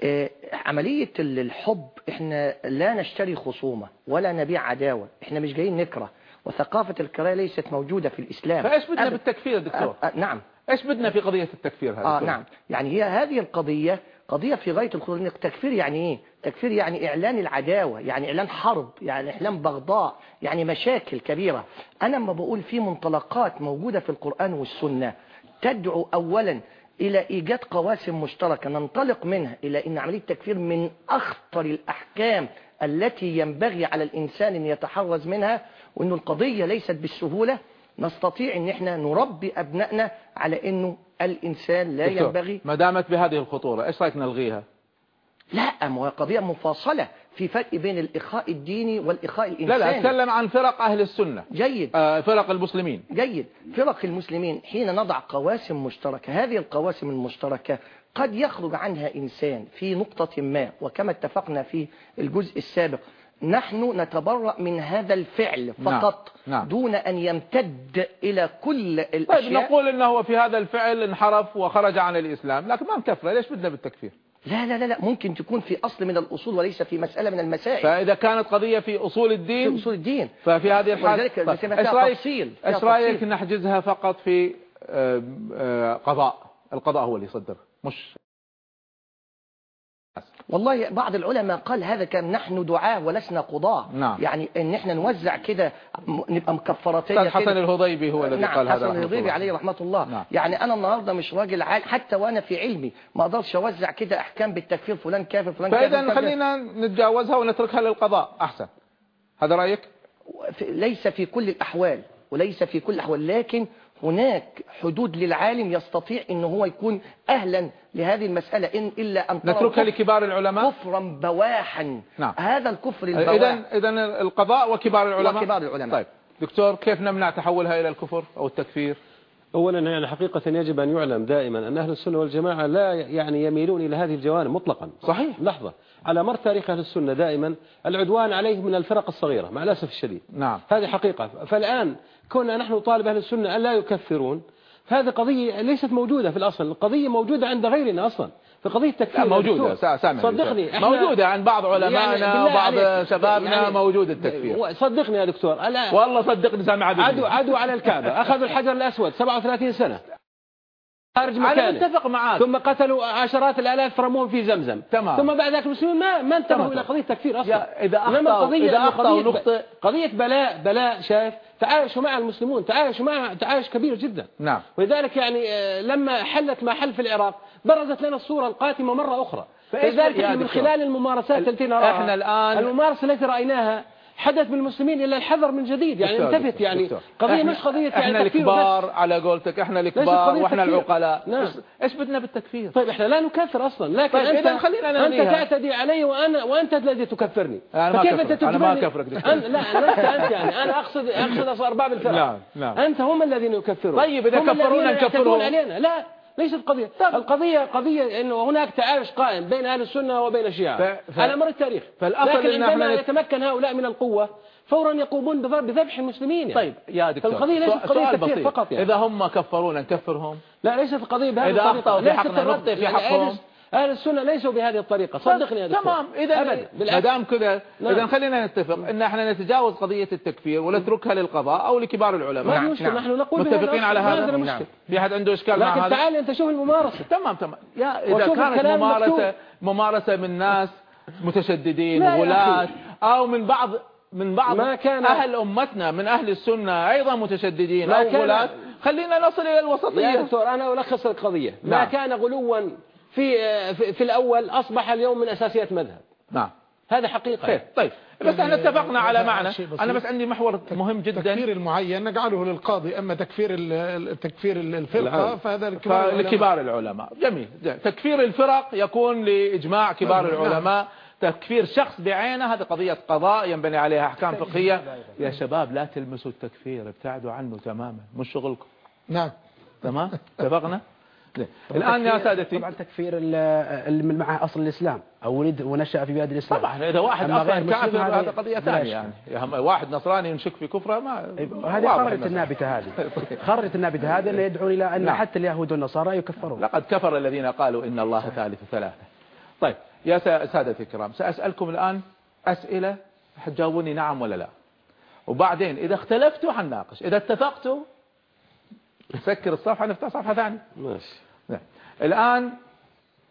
آه، عملية الحب إحنا لا نشتري خصومة ولا نبيع عداوة. إحنا مش جايين نكره. وثقافة الكراهية ليست موجودة في الإسلام. فايش بدنا بالتكفير دكتور. أ... أ... نعم. إيش بدنا في قضية التكفير هذه آه نعم. يعني هي هذه القضية قضية في غاية الخطورة التكفير يعني إيه؟ تكفير يعني إعلان العداوة يعني إعلان حرب يعني إعلان بغضاء يعني مشاكل كبيرة. أنا لما بقول في منطلقات موجودة في القرآن والسنة تدعو اولا إلى إيجاد قواسم مشتركة ننطلق منها إلى أن عملية التكفير من أخطر الأحكام التي ينبغي على الإنسان أن يتحرز منها وأن القضية ليست بالسهولة نستطيع أن إحنا نربي أبنائنا على أنه الإنسان لا ينبغي ما دامت بهذه الخطورة إيش رأيك نلغيها؟ لا قضية مفاصلة في فرق بين الإخاء الديني والإخاء الإنساني لا لا أتكلم عن فرق أهل السنة. جيد. آه فرق المسلمين. جيد. فرق المسلمين حين نضع قواسم مشتركة. هذه القواسم المشتركة قد يخرج عنها إنسان في نقطة ما وكما اتفقنا في الجزء السابق. نحن نتبرأ من هذا الفعل نعم، فقط نعم. نعم. دون أن يمتد إلى كل طيب، الأشياء. طيب نقول أنه في هذا الفعل انحرف وخرج عن الإسلام لكن ما مكفرة. ليش بدنا بالتكفير؟ لا لا لا لا. ممكن تكون في أصل من الأصول وليس في مسألة من المسائل. فإذا كانت قضية في أصول الدين في أصول الدين. ففي هذه الحالة طيب، إيش رأيك؟ إيش رأيك نحجزها فقط في آه، آه، قضاء؟ القضاء هو اللي يصدر مش والله بعض العلماء قال هذا كان نحن دعاة ولسنا قضاة. نعم. يعني إن إحنا نوزع كده نبقى مكفرتين حسن الهضيبي هو الذي نعم قال هذا حسن الهضيبي عليه رحمة الله. نعم. يعني أنا النهاردة مش راجل عال حتى وأنا في علمي ما أقدرش أوزع كده أحكام بالتكفير فلان كافر فلان كافر فإذا خلينا نتجاوزها ونتركها للقضاء. أحسن. هذا رأيك؟ ليس في كل الأحوال وليس في كل الأحوال لكن هناك حدود للعالم يستطيع إن هو يكون أهلا لهذه المسألة إن إلا أن نتركها لكبار العلماء؟ كفرا بواحا. نعم. هذا الكفر البواح. إذن, إذن القضاء وكبار العلماء. وكبار العلماء. طيب. دكتور كيف نمنع تحولها إلى الكفر أو التكفير؟ أولا يعني حقيقة يجب أن يعلم دائما أن أهل السنة والجماعة لا يعني يميلون إلى هذه الجوانب مطلقا. صحيح. لحظة. على مر تاريخ أهل السنة دائما العدوان عليه من الفرق الصغيرة مع الأسف الشديد. نعم. هذه حقيقة. فالآن كنا نحن نطالب أهل السنة أن لا يكفرون هذه قضية ليست موجودة في الأصل القضية موجودة عند غيرنا أصلا في قضية التكفير موجودة سامع صدقني موجودة عند بعض علمائنا يعني وبعض شبابنا يعني موجود التكفير. صدقني يا دكتور والله صدقني سامع عدو عدو على الكعبة أخذوا الحجر الأسود 37 سنة. خارج مكانه. أنا متفق معك ثم قتلوا عشرات الآلاف رموهم في زمزم. تمام. ثم بعد ذلك المسلمين ما ما انتبهوا إلى قضية التكفير أصلا. إذا أخطأوا قضية إذا أخطأوا نقطة. قضية بلاء بلاء شايف؟ تعايشوا مع المسلمون. تعايشوا مع تعايش كبير جدا. نعم. ولذلك يعني آه، لما حلت ما حل في العراق برزت لنا الصورة القاتمة مرة أخرى. فلذلك من خلال الممارسات التي نراها. إحنا الآن الممارسة التي رأيناها حدث بالمسلمين إلا الحذر من جديد يعني انتبهت يعني دكتور. قضية مش قضية يعني إحنا الكبار على قولتك إحنا الكبار وإحنا العقلاء. نعم. إيش بدنا بالتكفير؟ طيب إحنا لا نكفر أصلا لكن طيب انت خلينا أنت تعتدي علي وأنا وأنت الذي تكفرني. فكيف أنت أنا ما كفرك أنا لا لست أنت يعني أنا اقصد أقصد أرباب الفرق. نعم نعم. أنت هم الذين يكفرون. طيب إذا كفرونا نكفرهم علينا. لا ليست قضية. طب. القضية قضية إنه هناك تعايش قائم بين أهل السنة وبين الشيعة. ف... ف... على مر التاريخ. فالأصل لكن عندما يتمكن هؤلاء من القوة فورا يقومون بذبح المسلمين يعني. طيب يا دكتور القضية ليست قضية تكفير فقط يعني. إذا هم كفرونا نكفرهم؟ لا ليست القضية بهذه إذا أخطأوا في حقنا نخطئ في يعني حقهم؟ أهل السنة ليسوا بهذه الطريقة. صدقني يا دكتور. تمام. إذا ما دام كذا نعم. إذا خلينا نتفق إن إحنا نتجاوز قضية التكفير ونتركها للقضاء أو لكبار العلماء. ما نعم. مشكلة. نحن نقول متفقين على هذا؟ نعم. في أحد عنده إشكال مع هذا؟ لكن تعال أنت شوف الممارسة. تمام تمام. يا إذا كانت ممارسة ممارسة من ناس متشددين غلاة أو من بعض من بعض ما كان أهل أمتنا من أهل السنة أيضا متشددين أو غلاة. خلينا نصل إلى الوسطية. يا دكتور أنا ألخص القضية نعم. ما كان غلوا في, في في الأول أصبح اليوم من أساسيات مذهب. نعم. هذا حقيقة. خير. طيب. بس إحنا اتفقنا على معنى. أنا بس عندي محور مهم جدا. التكفير المعين نجعله للقاضي أما تكفير تكفير الفرقة فهذا لكبار العلماء. جميل. تكفير الفرق يكون لإجماع كبار نعم. العلماء. تكفير شخص بعينه هذه قضية قضاء ينبني عليها أحكام فقهية. يا شباب لا تلمسوا التكفير ابتعدوا عنه تماما. مش شغلكم. نعم. تمام؟ اتفقنا؟ الآن يا سادتي. طبعا تكفير اللي معه أصل الإسلام. أو ولد ونشأ في بلاد الإسلام. طبعا إذا واحد أصلا كافر هذا قضية ثانية يعني. واحد نصراني ينشك في كفره ما هذه خرجت النابتة هذه. خرجت النابتة هذه اللي يدعون إلى أن نعم. حتى اليهود والنصارى يكفرون. لقد كفر الذين قالوا إن الله ثالث ثلاثة. طيب يا سادتي الكرام سأسألكم الآن أسئلة حتجاوبوني نعم ولا لا. وبعدين إذا اختلفتوا حنناقش إذا اتفقتوا نسكر الصفحة نفتح صفحة ثانية. ماشي. نعم. الآن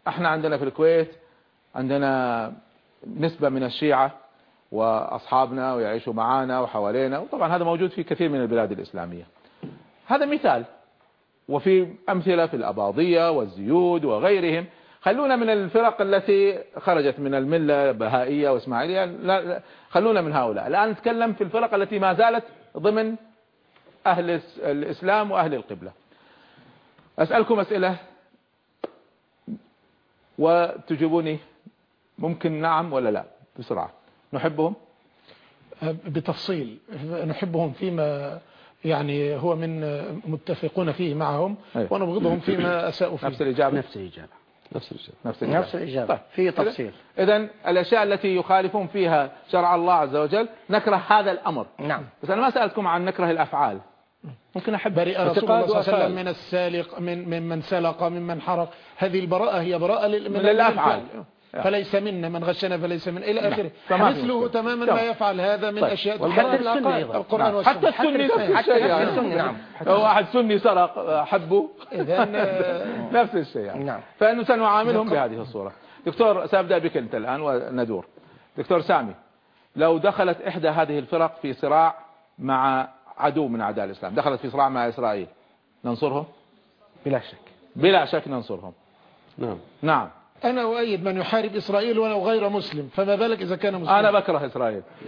إحنا عندنا في الكويت عندنا نسبة من الشيعة وأصحابنا ويعيشوا معانا وحوالينا وطبعا هذا موجود في كثير من البلاد الإسلامية. هذا مثال. وفي أمثلة في الأباضية والزيود وغيرهم. خلونا من الفرق التي خرجت من الملة بهائية وإسماعيلية. لا خلونا من هؤلاء. الآن نتكلم في الفرق التي ما زالت ضمن أهل الإسلام وأهل القبلة. أسألكم أسئلة. وتجيبوني ممكن نعم ولا لا؟ بسرعة. نحبهم؟ بتفصيل. نحبهم فيما يعني هو من متفقون فيه معهم أيوه. ونبغضهم فيما أساءوا فيه. نفس الإجابة. نفس الإجابة. نفس الإجابة نفس الإجابة, نفس الإجابة. طيب. في تفصيل. إذا الأشياء التي يخالفون فيها شرع الله عز وجل نكره هذا الأمر. نعم. بس أنا ما سألتكم عن نكره الأفعال. ممكن أحب بريء رسول الله صلى الله عليه وسلم من السالق من ممن سلق ممن حرق. هذه البراءة هي براءة من الأفعال فليس منا من غشنا فليس من إلى آخره. مثله تماما ما يفعل هذا من طيب. أشياء حتى السنة أيضا. القرآن والسنة. حتى السني حتى السني نعم. واحد سني سرق حبه إذا نفس الشيء يعني. نعم. فإنه سنعاملهم بهذه الصورة. دكتور سأبدأ بك أنت الآن وندور. دكتور سامي لو دخلت إحدى هذه الفرق في صراع مع عدو من أعداء الإسلام دخلت في صراع مع إسرائيل ننصرهم؟ بلا شك. بلا شك ننصرهم. نعم. نعم. أنا أؤيد من يحارب إسرائيل ولو غير مسلم فما بالك إذا كان مسلم؟ أنا بكره إسرائيل.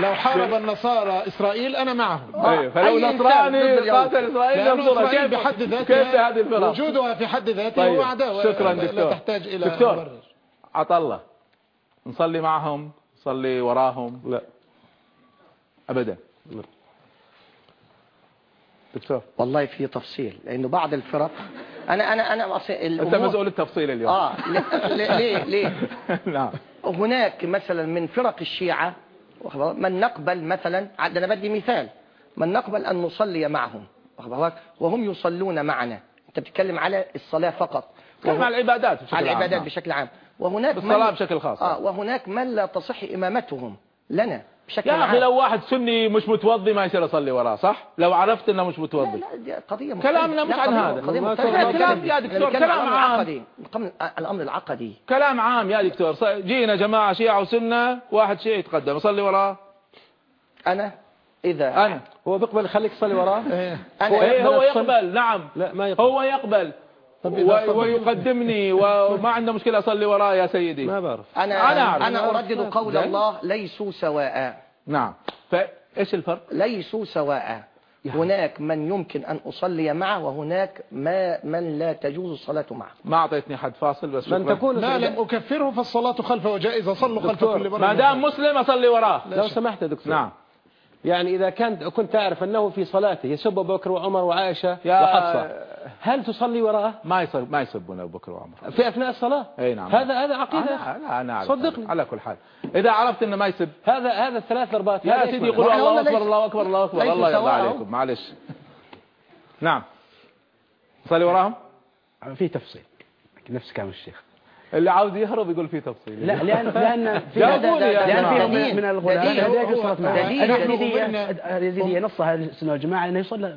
لو حارب النصارى إسرائيل أنا معهم. آه. فلو نصراني قاتل إسرائيل إسرائيل بحد ذاتها كيف هذه الفرق؟ وجودها في حد ذاته طيب. هو عداوة شكرا لا, دكتور. لا تحتاج إلى دكتور مبرر. عطلة نصلي معهم نصلي وراهم. لا. أبدا. دكتور. والله في تفصيل لأنه بعض الفرق أنا أنا أنا أصل أنت مسؤول التفصيل اليوم. آه ليه ليه؟ نعم. هناك مثلا من فرق الشيعة من نقبل مثلا أنا بدي مثال من نقبل أن نصلي معهم وهم يصلون معنا. أنت بتتكلم على الصلاة فقط. تكلم على العبادات بشكل على عام العبادات نعم. بشكل عام. وهناك بالصلاة من بشكل خاص. آه وهناك من لا تصح إمامتهم لنا. بشكل يا أخي لو واحد سني مش متوضي ما يصير أصلي وراه صح؟ لو عرفت أنه مش لا متوضي. لا دي قضية مختلفة. كلامنا مش لا، عن هذا. قضية ما مختلفة. كلام- يا دكتور، كلام عام. الأمر- العقدي. كلام عام يا دكتور. جينا جماعة شيعة وسنة واحد شيعي يتقدم. أصلي وراه. أنا إذا أنا. هو بيقبل يخليك تصلي وراه؟ أنا إيه هو يقبل الصلاة. يقبل نعم. لا ما يقبل. هو يقبل. ويقدمني وما عنده مشكلة أصلي وراه يا سيدي. ما بعرف. أنا أنا أعرف. أنا أردد قول. الله ليسوا سواء. نعم. فإيش الفرق؟ ليسوا سواء. هناك من يمكن أن أصلي معه وهناك ما من لا تجوز الصلاة معه. ما أعطيتني حد فاصل بس من. تكون ما لم أكفره فالصلاة خلفه جائزة صلوا خلف دكتور، كل مرة ما دام مسلم أصلي وراه لو سمحت يا دكتور. نعم. يعني إذا كنت كنت تعرف أنه في صلاته يسب أبو بكر وعمر وعائشة وحفصة. هل تصلي وراءه؟ ما يصب ما يسبون أبو بكر وعمر. في أثناء الصلاة؟ إي نعم. هذا هذا عقيدة. أنا, أنا, أنا أعرف صدقني. على كل حال. إذا عرفت إنه ما يسب هذا هذا الثلاث ضربات. يا سيدي. يقولوا الله أكبر الله أكبر الله أكبر. الله يرضى. عليكم. معلش. نعم. صلي وراهم. في تفصيل. نفس كلام الشيخ. اللي عاوز يهرب يقول فيه تفصيل. لا لأن لأن في جماعة. في من- من الغلاة دليل. الصلاة معهم دليل. نصها السنة والجماعة أنه يصلى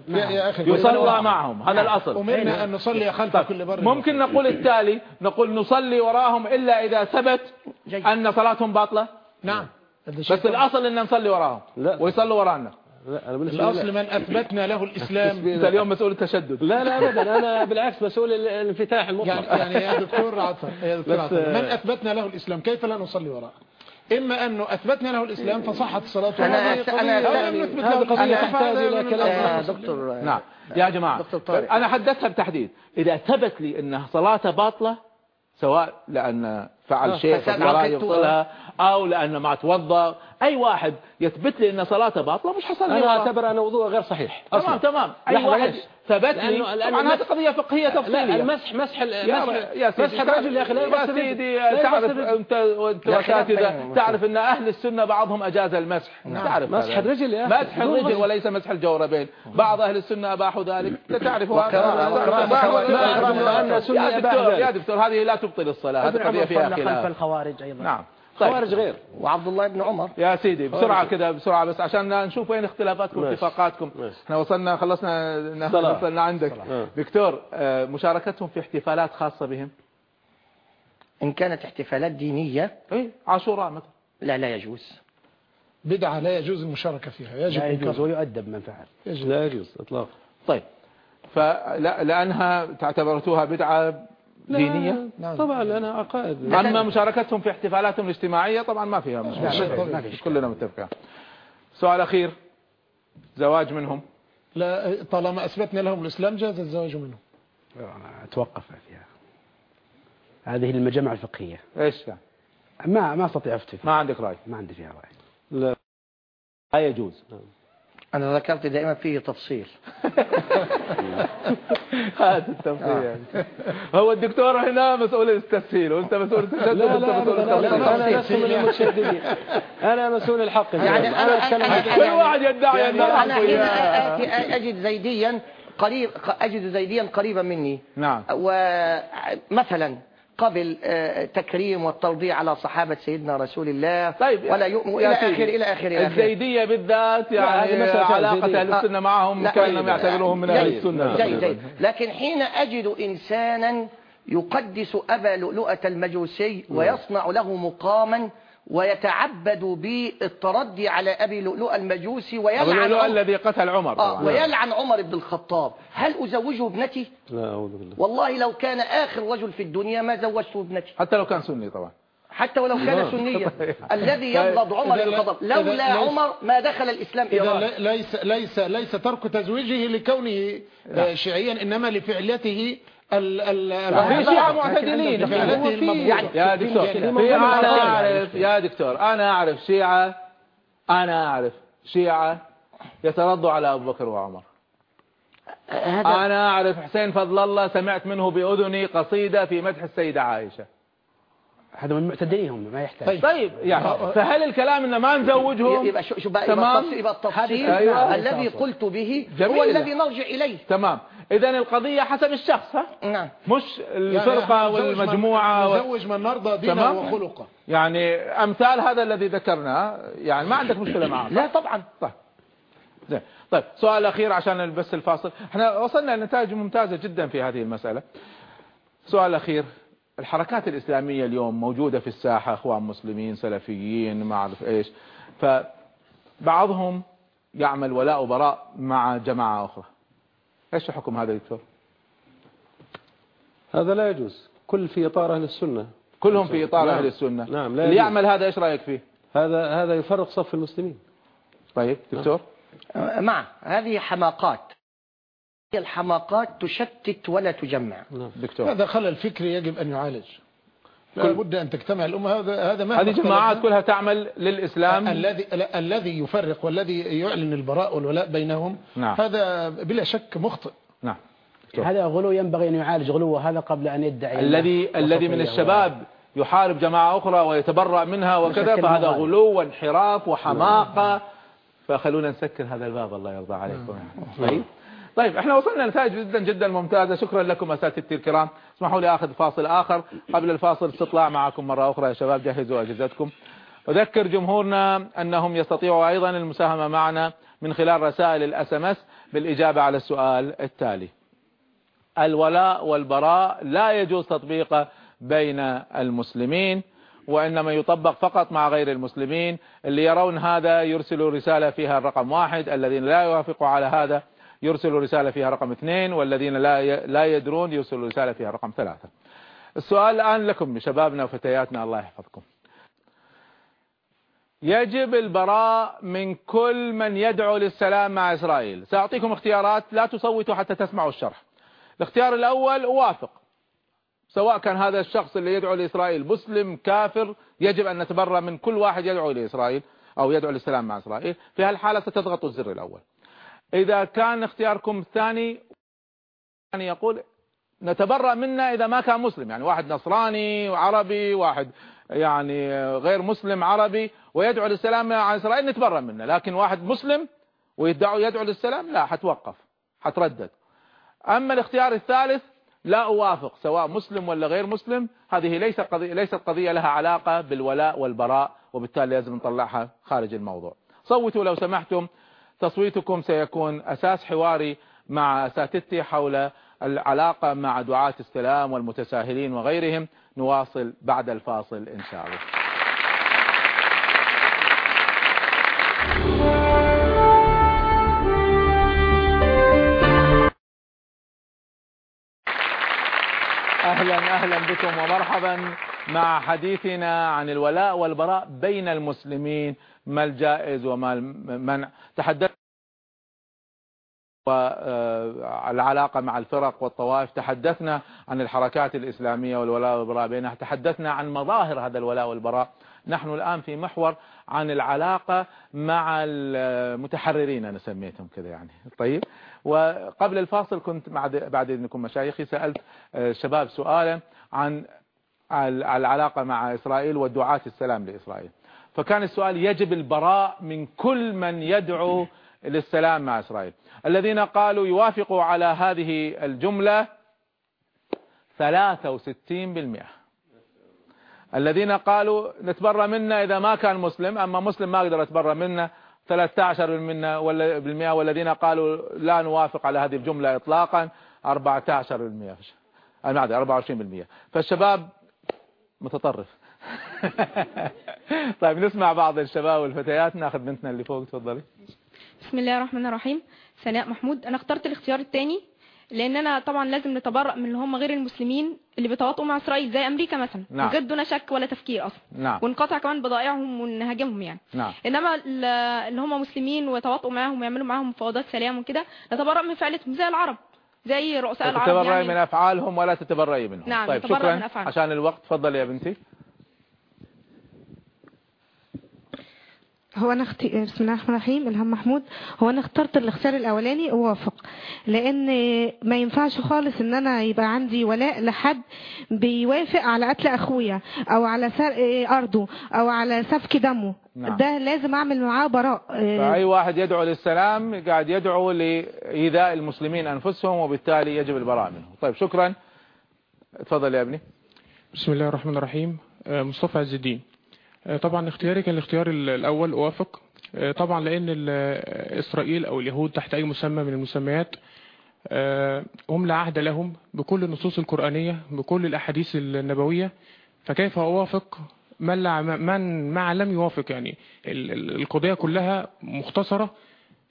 يصلى معهم. هذا الأصل. أمرنا أن نصلي خلف كل بر. ممكن نقول التالي نقول نصلي وراهم إلا إذا ثبت. أن صلاتهم باطلة؟ نعم. بس الأصل أن نصلي وراهم. ويصلوا ورانا. أنا الأصل من أثبتنا له الإسلام. أنت اليوم مسؤول التشدد. لا لا ابدا. أنا بالعكس مسؤول ال- الانفتاح يعني المطلق. يعني يا دكتور عطر يا دكتور عطر آه، من أثبتنا له الإسلام؟ كيف لا نصلي وراءه؟ إما أنه أثبتنا له الإسلام فصحت الصلاة أنا- أنا- أنا- فهذا إلى كلام. يا دكتور نعم. يا جماعة دكتور طارق. أنا حددتها بتحديد إذا ثبت لي أن صلاته باطلة سواء لأن فعل شيء عقيدته. يبطلها أو لأنه ما توضأ أي واحد يثبت لي أن صلاته باطلة مش حصلي أنا وراه. أعتبر أن وضوءه غير صحيح. تمام أصلاً. تمام. أي لحظة واحد؟ ثبت لي. طبعا هذه المسح- قضية فقهية لا تفصيلية. المسح مسح ال- يا مسح الرجل يا أخي لا يا سيدي تعرف خلاف اساتذه بينهم. تعرف إن أهل السنة بعضهم أجاز المسح. تعرف مسح. الرجل يا أخي. مسح الرجل. وليس مسح الجوربين. بعض أهل السنة أباحوا ذلك. أنت تعرف أن يا دكتور هذه لا تبطل الصلاة. هذه عمر فيها خلاف. الخوارج أيضا. نعم. خوارج طيب غير. وعبد الله بن عمر. يا سيدي بسرعة كده بسرعة بس عشان نشوف وين اختلافاتكم. اتفاقاتكم. إحنا وصلنا خلصنا. وصلنا عندك. دكتور آه، مشاركتهم في احتفالات خاصة بهم؟ إن كانت احتفالات دينية. اي عاشوراء مثلا. لا لا يجوز. بدعة لا يجوز المشاركة فيها يجب لا يجوز. ويؤدب من فعل. لا يجوز اطلاقا. طيب فلا لأنها تعتبرتوها بدعة دينية؟ نعم. طبعا لأنها عقائد. اما مشاركتهم في احتفالاتهم الاجتماعية طبعا ما فيها لا، في كلنا متفقين. سؤال أخير. زواج منهم؟ لا طالما أثبتنا لهم الإسلام جاز الزواج منه أتوقف فيها. هذه المجامع الفقهية. إيش؟ يعني ما ما أستطيع أفتي فيها. ما عندك رأي؟ ما عندي فيها رأي. لا لا يجوز. أنا ذكرت دائما فيه تفصيل. هذا التفصيل يعني. هو الدكتور هنا مسؤول التسهيل وأنت مسؤول التشدد لا لا مسؤول أبداً، التفصيل أنا أنا لست من المتشددين. أنا مسؤول الحق يعني عن- أنا- كل واحد يدعي يعني انه أنا حق حين. آتي أجد زيديا قريب أجد زيديا قريبا مني. نعم. ومثلا قبل آه، تكريم والترضيع على صحابة سيدنا رسول الله. طيب ولا يؤمن إلى آخر إلى آخر الزيدية بالذات يعني علاقة. أهل السنة معهم لا، كأنهم يعتبروهم من أهل السنة. جيد جيد. لكن حين أجد إنسانا يقدس أبا لؤلؤة المجوسي ويصنع له مقاما ويتعبد بالتردي على أبي لؤلؤة المجوسي ويلعن عمر, الذي قتل عمر آه ويلعن عمر بن الخطاب. هل أزوجه ابنتي؟ لا أعوذ بالله. والله لو كان آخر رجل في الدنيا ما زوجته ابنتي. حتى لو كان سني طبعا. حتى ولو كان سنيا. الذي يبغض عمر الغضب لولا عمر ما دخل الإسلام إيران. ليس ليس ليس ترك تزويجه لكونه شيعيا إنما لفعلته ال ال في شيعة معتدلين يعني يا دكتور في أنا أعرف يا دكتور أنا أعرف شيعة أنا أعرف شيعة يترضوا على أبو بكر وعمر. أنا أعرف حسين فضل الله سمعت منه بأذني قصيدة في مدح السيدة عائشة. هذا من معتدليهم ما يحتاج. طيب, طيب يعني فهل الكلام إن ما نزوجهم؟ يبقى شو بقى تمام؟ يبقى التفصيل أيوة. الذي قلت به جميل. هو الذي نرجع إليه. تمام. اذا القضية حسب الشخص ها؟ نعم. مش الفرقة يعني والمجموعة نزوج من نرضى دينه وخلقه. يعني أمثال هذا الذي ذكرناه يعني ما عندك مشكلة معه. لا طبعا. طيب. زين. طيب سؤال أخير عشان بس الفاصل. إحنا وصلنا لنتائج ممتازة جدا في هذه المسألة. سؤال أخير. الحركات الإسلامية اليوم موجودة في الساحة إخوان مسلمين سلفيين ما أعرف إيش. فبعضهم يعمل ولاء وبراء مع جماعة أخرى. إيش حكم هذا دكتور؟ هذا لا يجوز. كل في إطار أهل السنة. كلهم في إطار نعم. أهل السنة. نعم لا اللي يعمل هذا إيش رأيك فيه؟ هذا هذا يفرق صف المسلمين. طيب دكتور؟ مع هذه حماقات. الحماقات تشتت ولا تجمع. نعم. دكتور. هذا خلل فكري يجب أن يعالج. لا بد أن تجتمع الأمة. هذا هذا ما هذه جماعات كلها تعمل للإسلام. الذي الذي يفرق والذي يعلن البراء والولاء بينهم نعم. هذا بلا شك مخطئ. نعم. هذا غلو ينبغي أن يعالج غلو هذا قبل أن يدعي الذي الذي من الشباب يحارب جماعة أخرى ويتبرأ منها وكذا فهذا غلو وانحراف وحماقة. فخلونا نسكر هذا الباب. الله يرضى عليكم. طيب. طيب إحنا وصلنا لنتائج جدا جدا ممتازة. شكرا لكم اساتذتي الكرام. اسمحوا لي آخذ فاصل آخر. قبل الفاصل استطلاع معكم مرة أخرى يا شباب جهزوا أجهزتكم. أذكر جمهورنا أنهم يستطيعوا أيضا المساهمة معنا من خلال رسائل ال SMS بالإجابة على السؤال التالي. الولاء والبراء لا يجوز تطبيقه بين المسلمين وإنما يطبق فقط مع غير المسلمين. اللي يرون هذا يرسلوا رسالة فيها الرقم واحد الذين لا يوافقوا على هذا يرسلوا رسالة فيها رقم اثنين والذين لا لا يدرون يرسلوا رسالة فيها رقم ثلاثة. السؤال الآن لكم شبابنا وفتياتنا الله يحفظكم. يجب البراء من كل من يدعو للسلام مع إسرائيل. سأعطيكم اختيارات لا تصوتوا حتى تسمعوا الشرح. الاختيار الأول أوافق سواء كان هذا الشخص اللي يدعو لإسرائيل مسلم كافر يجب أن نتبرى من كل واحد يدعو لإسرائيل أو يدعو للسلام مع إسرائيل. في هالحالة ستضغطوا الزر الأول. إذا كان اختياركم الثاني يعني يقول نتبرأ منا إذا ما كان مسلم يعني واحد نصراني وعربي واحد يعني غير مسلم عربي ويدعو للسلام عن إسرائيل نتبرأ منه لكن واحد مسلم ويدعو يدعو للسلام لا حتوقف حتردد. أما الاختيار الثالث لا أوافق سواء مسلم ولا غير مسلم هذه ليست قضية, ليست قضية لها علاقة بالولاء والبراء وبالتالي لازم نطلعها خارج الموضوع. صوتوا لو سمحتم تصويتكم سيكون أساس حواري مع أساتذتي حول العلاقة مع دعاة السلام والمتساهلين وغيرهم. نواصل بعد الفاصل إن شاء الله. أهلا أهلا بكم ومرحبا. مع حديثنا عن الولاء والبراء بين المسلمين ما الجائز وما المنع تحدث والعلاقة مع الفرق والطوائف. تحدثنا عن الحركات الإسلامية والولاء والبراء بينها. تحدثنا عن مظاهر هذا الولاء والبراء. نحن الآن في محور عن العلاقة مع المتحررين أنا سميتهم كذا يعني. طيب وقبل الفاصل كنت بعد إذنكم مشايخي سألت الشباب سؤالا عن العلاقة مع إسرائيل ودعاة السلام لإسرائيل. فكان السؤال يجب البراء من كل من يدعو للسلام مع إسرائيل. الذين قالوا يوافقوا على هذه الجملة 63% الذين قالوا نتبرى منا إذا ما كان مسلم أما مسلم ما أقدر أتبرى منا 13 منا بالمئة والذين قالوا لا نوافق على هذه الجملة إطلاقا 14 بالمئة. المعدة 24% فالشباب متطرف. طيب نسمع بعض الشباب والفتيات. ناخذ بنتنا اللي فوق تفضلي. بسم الله الرحمن الرحيم. سناء محمود. أنا اخترت الاختيار الثاني لاننا طبعا لازم نتبرأ من اللي هم غير المسلمين اللي بيتواطؤوا مع إسرائيل زي أمريكا مثلا. نعم. غير دون شك ولا تفكير أصلا. نعم. ونقطع كمان بضائعهم ونهاجمهم يعني. نعم. إنما اللي هم مسلمين ويتواطؤوا معاهم ويعملوا معاهم مفاوضات سلام وكده نتبرأ من فعلتهم زي العرب. زي رؤساء العرب تتبرئي يعني. من أفعالهم ولا تتبرئي منهم. نعم طيب شكرا. من أفعالهم. عشان الوقت تفضل يا بنتي. هو أنا أختي... بسم الله الرحمن الرحيم إلهام محمود. هو أنا اخترت الاختيار الأولاني أوافق. لأن ما ينفعش خالص إن أنا يبقى عندي ولاء لحد بيوافق على قتل أخويا أو على سرق أرضه أو على سفك دمه. نعم. ده لازم أعمل معاه براء فأي واحد يدعو للسلام قاعد يدعو لإيذاء المسلمين أنفسهم وبالتالي يجب البراء منه. طيب شكرا. تفضل يا ابني. بسم الله الرحمن الرحيم. مصطفى عز الدين. طبعا اختياري كان الاختيار الأول أوافق. طبعا لأن إسرائيل أو اليهود تحت أي مسمى من المسميات هم لا عهد لهم بكل النصوص القرآنية بكل الأحاديث النبوية. فكيف أوافق؟ من, لا من مع لم يوافق يعني. القضية كلها مختصرة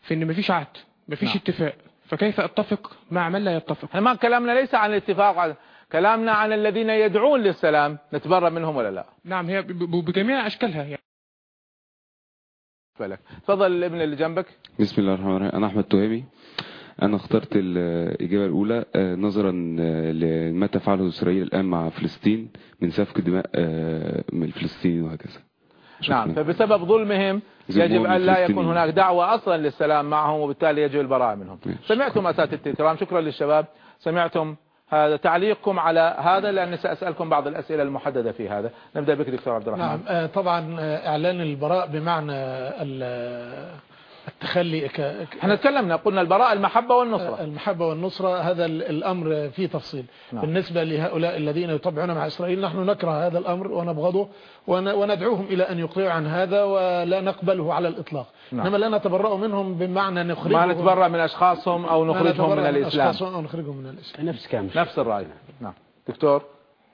في أن مفيش عهد مفيش نعم. اتفاق. فكيف أتفق مع من لا يتفق؟ إحنا ما كلامنا ليس عن الاتفاق. كلامنا عن الذين يدعون للسلام نتبرى منهم ولا لا؟ نعم هي بجميع أشكالها يعني. بالك. تفضل الابن اللي جنبك. بسم الله الرحمن الرحيم. أنا أحمد توهبي أنا اخترت الإجابة الأولى نظرا لما تفعله إسرائيل الآن مع فلسطين من سفك دماء من الفلسطينيين وهكذا. نعم فبسبب ظلمهم يجب أن لا يكون هناك دعوة أصلا للسلام معهم وبالتالي يجب البراءة منهم. سمعتم أساتذة الكرام شكرا للشباب. سمعتم هذا تعليقكم على هذا لأني سأسألكم بعض الأسئلة المحددة في هذا. نبدأ بك دكتور عبد الرحمن. نعم طبعا إعلان البراء بمعنى التخلي ك... إحنا تكلمنا قلنا البراء المحبة والنصرة. المحبة والنصرة هذا الأمر فيه تفصيل. نعم. بالنسبة لهؤلاء الذين يطبعون مع إسرائيل نحن نكره هذا الأمر ونبغضه وندعوهم إلى أن يقلعوا عن هذا ولا نقبله على الإطلاق. نعم. إنما لا نتبرأ منهم بمعنى نخرجهم. ما نتبرأ من أشخاصهم أو نخرجهم من الإسلام. أو نخرجهم من الإسلام. نفس كامل نفس الرأي. نعم. دكتور؟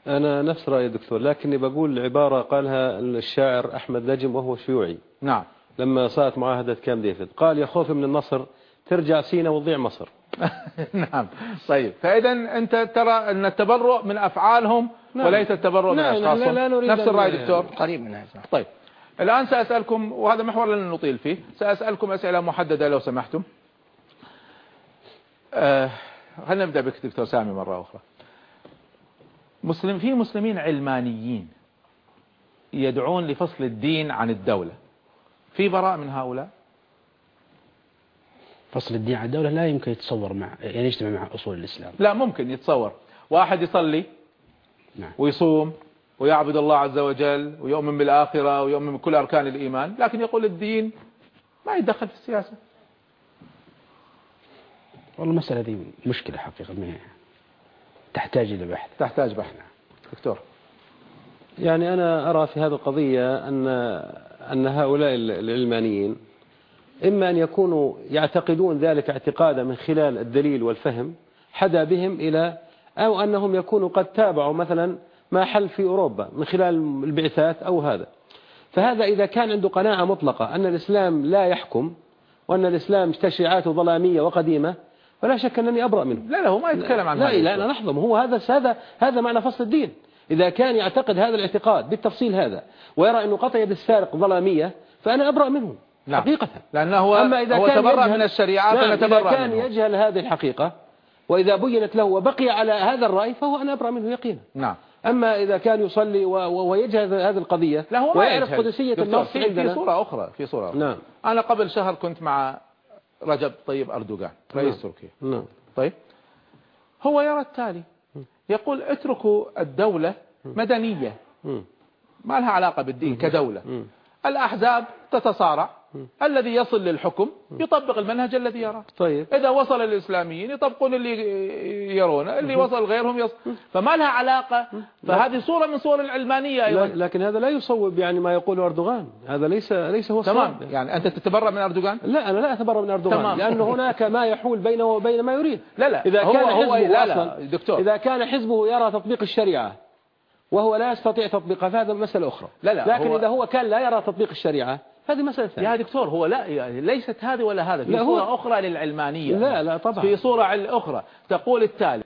أنا نفس رأي الدكتور لكني بقول عبارة قالها الشاعر أحمد نجم وهو شيوعي. نعم. لما صارت معاهدة كام ديفيد. قال يا خوفي من النصر ترجع سينا وتضيع مصر. نعم. طيب فإذا أنت ترى أن التبرؤ من أفعالهم نعم. وليس التبرؤ من أشخاصهم. لا لا نريد نفس الرأي دكتور. قريب من هذا طيب الآن سأسألكم وهذا محور لن نطيل فيه سأسألكم أسئلة محددة لو سمحتم. آه خلينا نبدأ بك دكتور سامي مرة أخرى؟ مسلم في مسلمين علمانيين يدعون لفصل الدين عن الدولة. في براء من هؤلاء؟ فصل الدين عن الدولة لا يمكن يتصور مع يعني يجتمع مع أصول الإسلام. لا ممكن يتصور. واحد يصلي نعم. ويصوم ويعبد الله عز وجل ويؤمن بالآخرة ويؤمن بكل أركان الإيمان لكن يقول الدين ما يتدخل في السياسة. والله المسألة دي مشكلة حقيقة تحتاج إلى بحث. تحتاج بحث. دكتور. يعني أنا أرى في هذه القضية أن أن هؤلاء العلمانيين إما أن يكونوا يعتقدون ذلك اعتقادا من خلال الدليل والفهم حدا بهم إلى أو أنهم يكونوا قد تابعوا مثلا ما حل في أوروبا من خلال البعثات أو هذا فهذا إذا كان عنده قناعة مطلقة أن الإسلام لا يحكم وأن الإسلام تشريعاته ظلامية وقديمة فلا شك أنني أبرأ منه لا لا هو ما يتكلم عن لا لا, لا لحظة هو هذا هذا هذا معنى فصل الدين إذا كان يعتقد هذا الاعتقاد بالتفصيل هذا ويرى أنه قطع يد السارق ظلامية فأنا أبرأ منه نعم. حقيقة. لأنه هو, أما إذا هو كان تبرأ من الشريعة نعم فنتبرأ إذا كان منه. يجهل هذه الحقيقة وإذا بينت له وبقي على هذا الرأي فهو أنا أبرأ منه يقينا. نعم. أما إذا كان يصلي ويجهل هذه القضية لا هو ويعرف قدسية النص في, في صورة أخرى في صورة أخرى. نعم. أنا قبل شهر كنت مع رجب طيب أردوغان رئيس نعم. تركيا. نعم. طيب. هو يرى التالي. يقول اتركوا الدولة مدنية. ما لها علاقة بالدين كدولة. الأحزاب تتصارع. الذي يصل للحكم يطبق المنهج الذي يراه. طيب. إذا وصل الإسلاميين يطبقون اللي يرونه اللي وصل غيرهم يصل. فما لها علاقة؟ فهذه صورة من صور العلمانية أيضا. لكن هذا لا يصوب يعني ما يقوله أردوغان. هذا ليس ليس هو تمام. يعني أنت تتبرأ من أردوغان؟ لا أنا لا أتبرأ من أردوغان تمام. لأن هناك ما يحول بينه وبين ما يريد. لا لا. إذا هو كان هو حزبه لا لا دكتور. إذا كان حزبه يرى تطبيق الشريعة وهو لا يستطيع تطبيقها فهذا مسألة أخرى. لا لا لكن هو إذا هو كان لا يرى تطبيق الشريعة هذه مسألة ثانية. يا دكتور هو لا يعني ليست هذه ولا هذا. في صورة أخرى للعلمانية. لا لا طبعا. في صورة أخرى تقول التالي.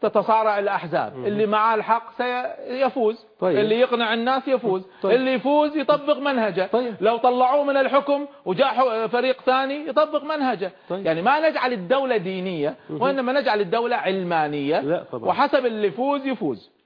تتصارع الأحزاب. م. اللي معاه الحق سيفوز. طيب. اللي يقنع الناس يفوز. طيب. اللي يفوز يطبق منهجه. طيب. لو طلعوه من الحكم وجاء فريق ثاني يطبق منهجه. طيب. يعني ما نجعل الدولة دينية وإنما نجعل الدولة علمانية. لا طبعا. وحسب اللي يفوز يفوز.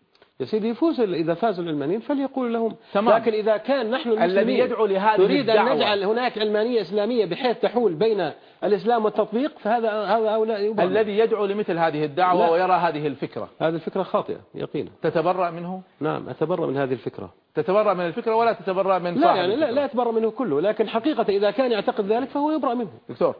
يا سيدي يفوز إذا فاز العلمانيين فليقول لهم. تمام. لكن إذا كان نحن الذي يدعو لهذه نريد أن نجعل هناك علمانية إسلامية بحيث تحول بين الإسلام والتطبيق فهذا هذا هؤلاء الذي يدعو لمثل هذه الدعوة لا. ويرى هذه الفكرة. هذه الفكرة خاطئة يقينا. تتبرأ منه؟ نعم أتبرأ من هذه الفكرة. تتبرأ من الفكرة ولا تتبرأ من لا يعني لا, لا يتبرأ منه كله لكن حقيقة إذا كان يعتقد ذلك فهو يبرأ منه. دكتور.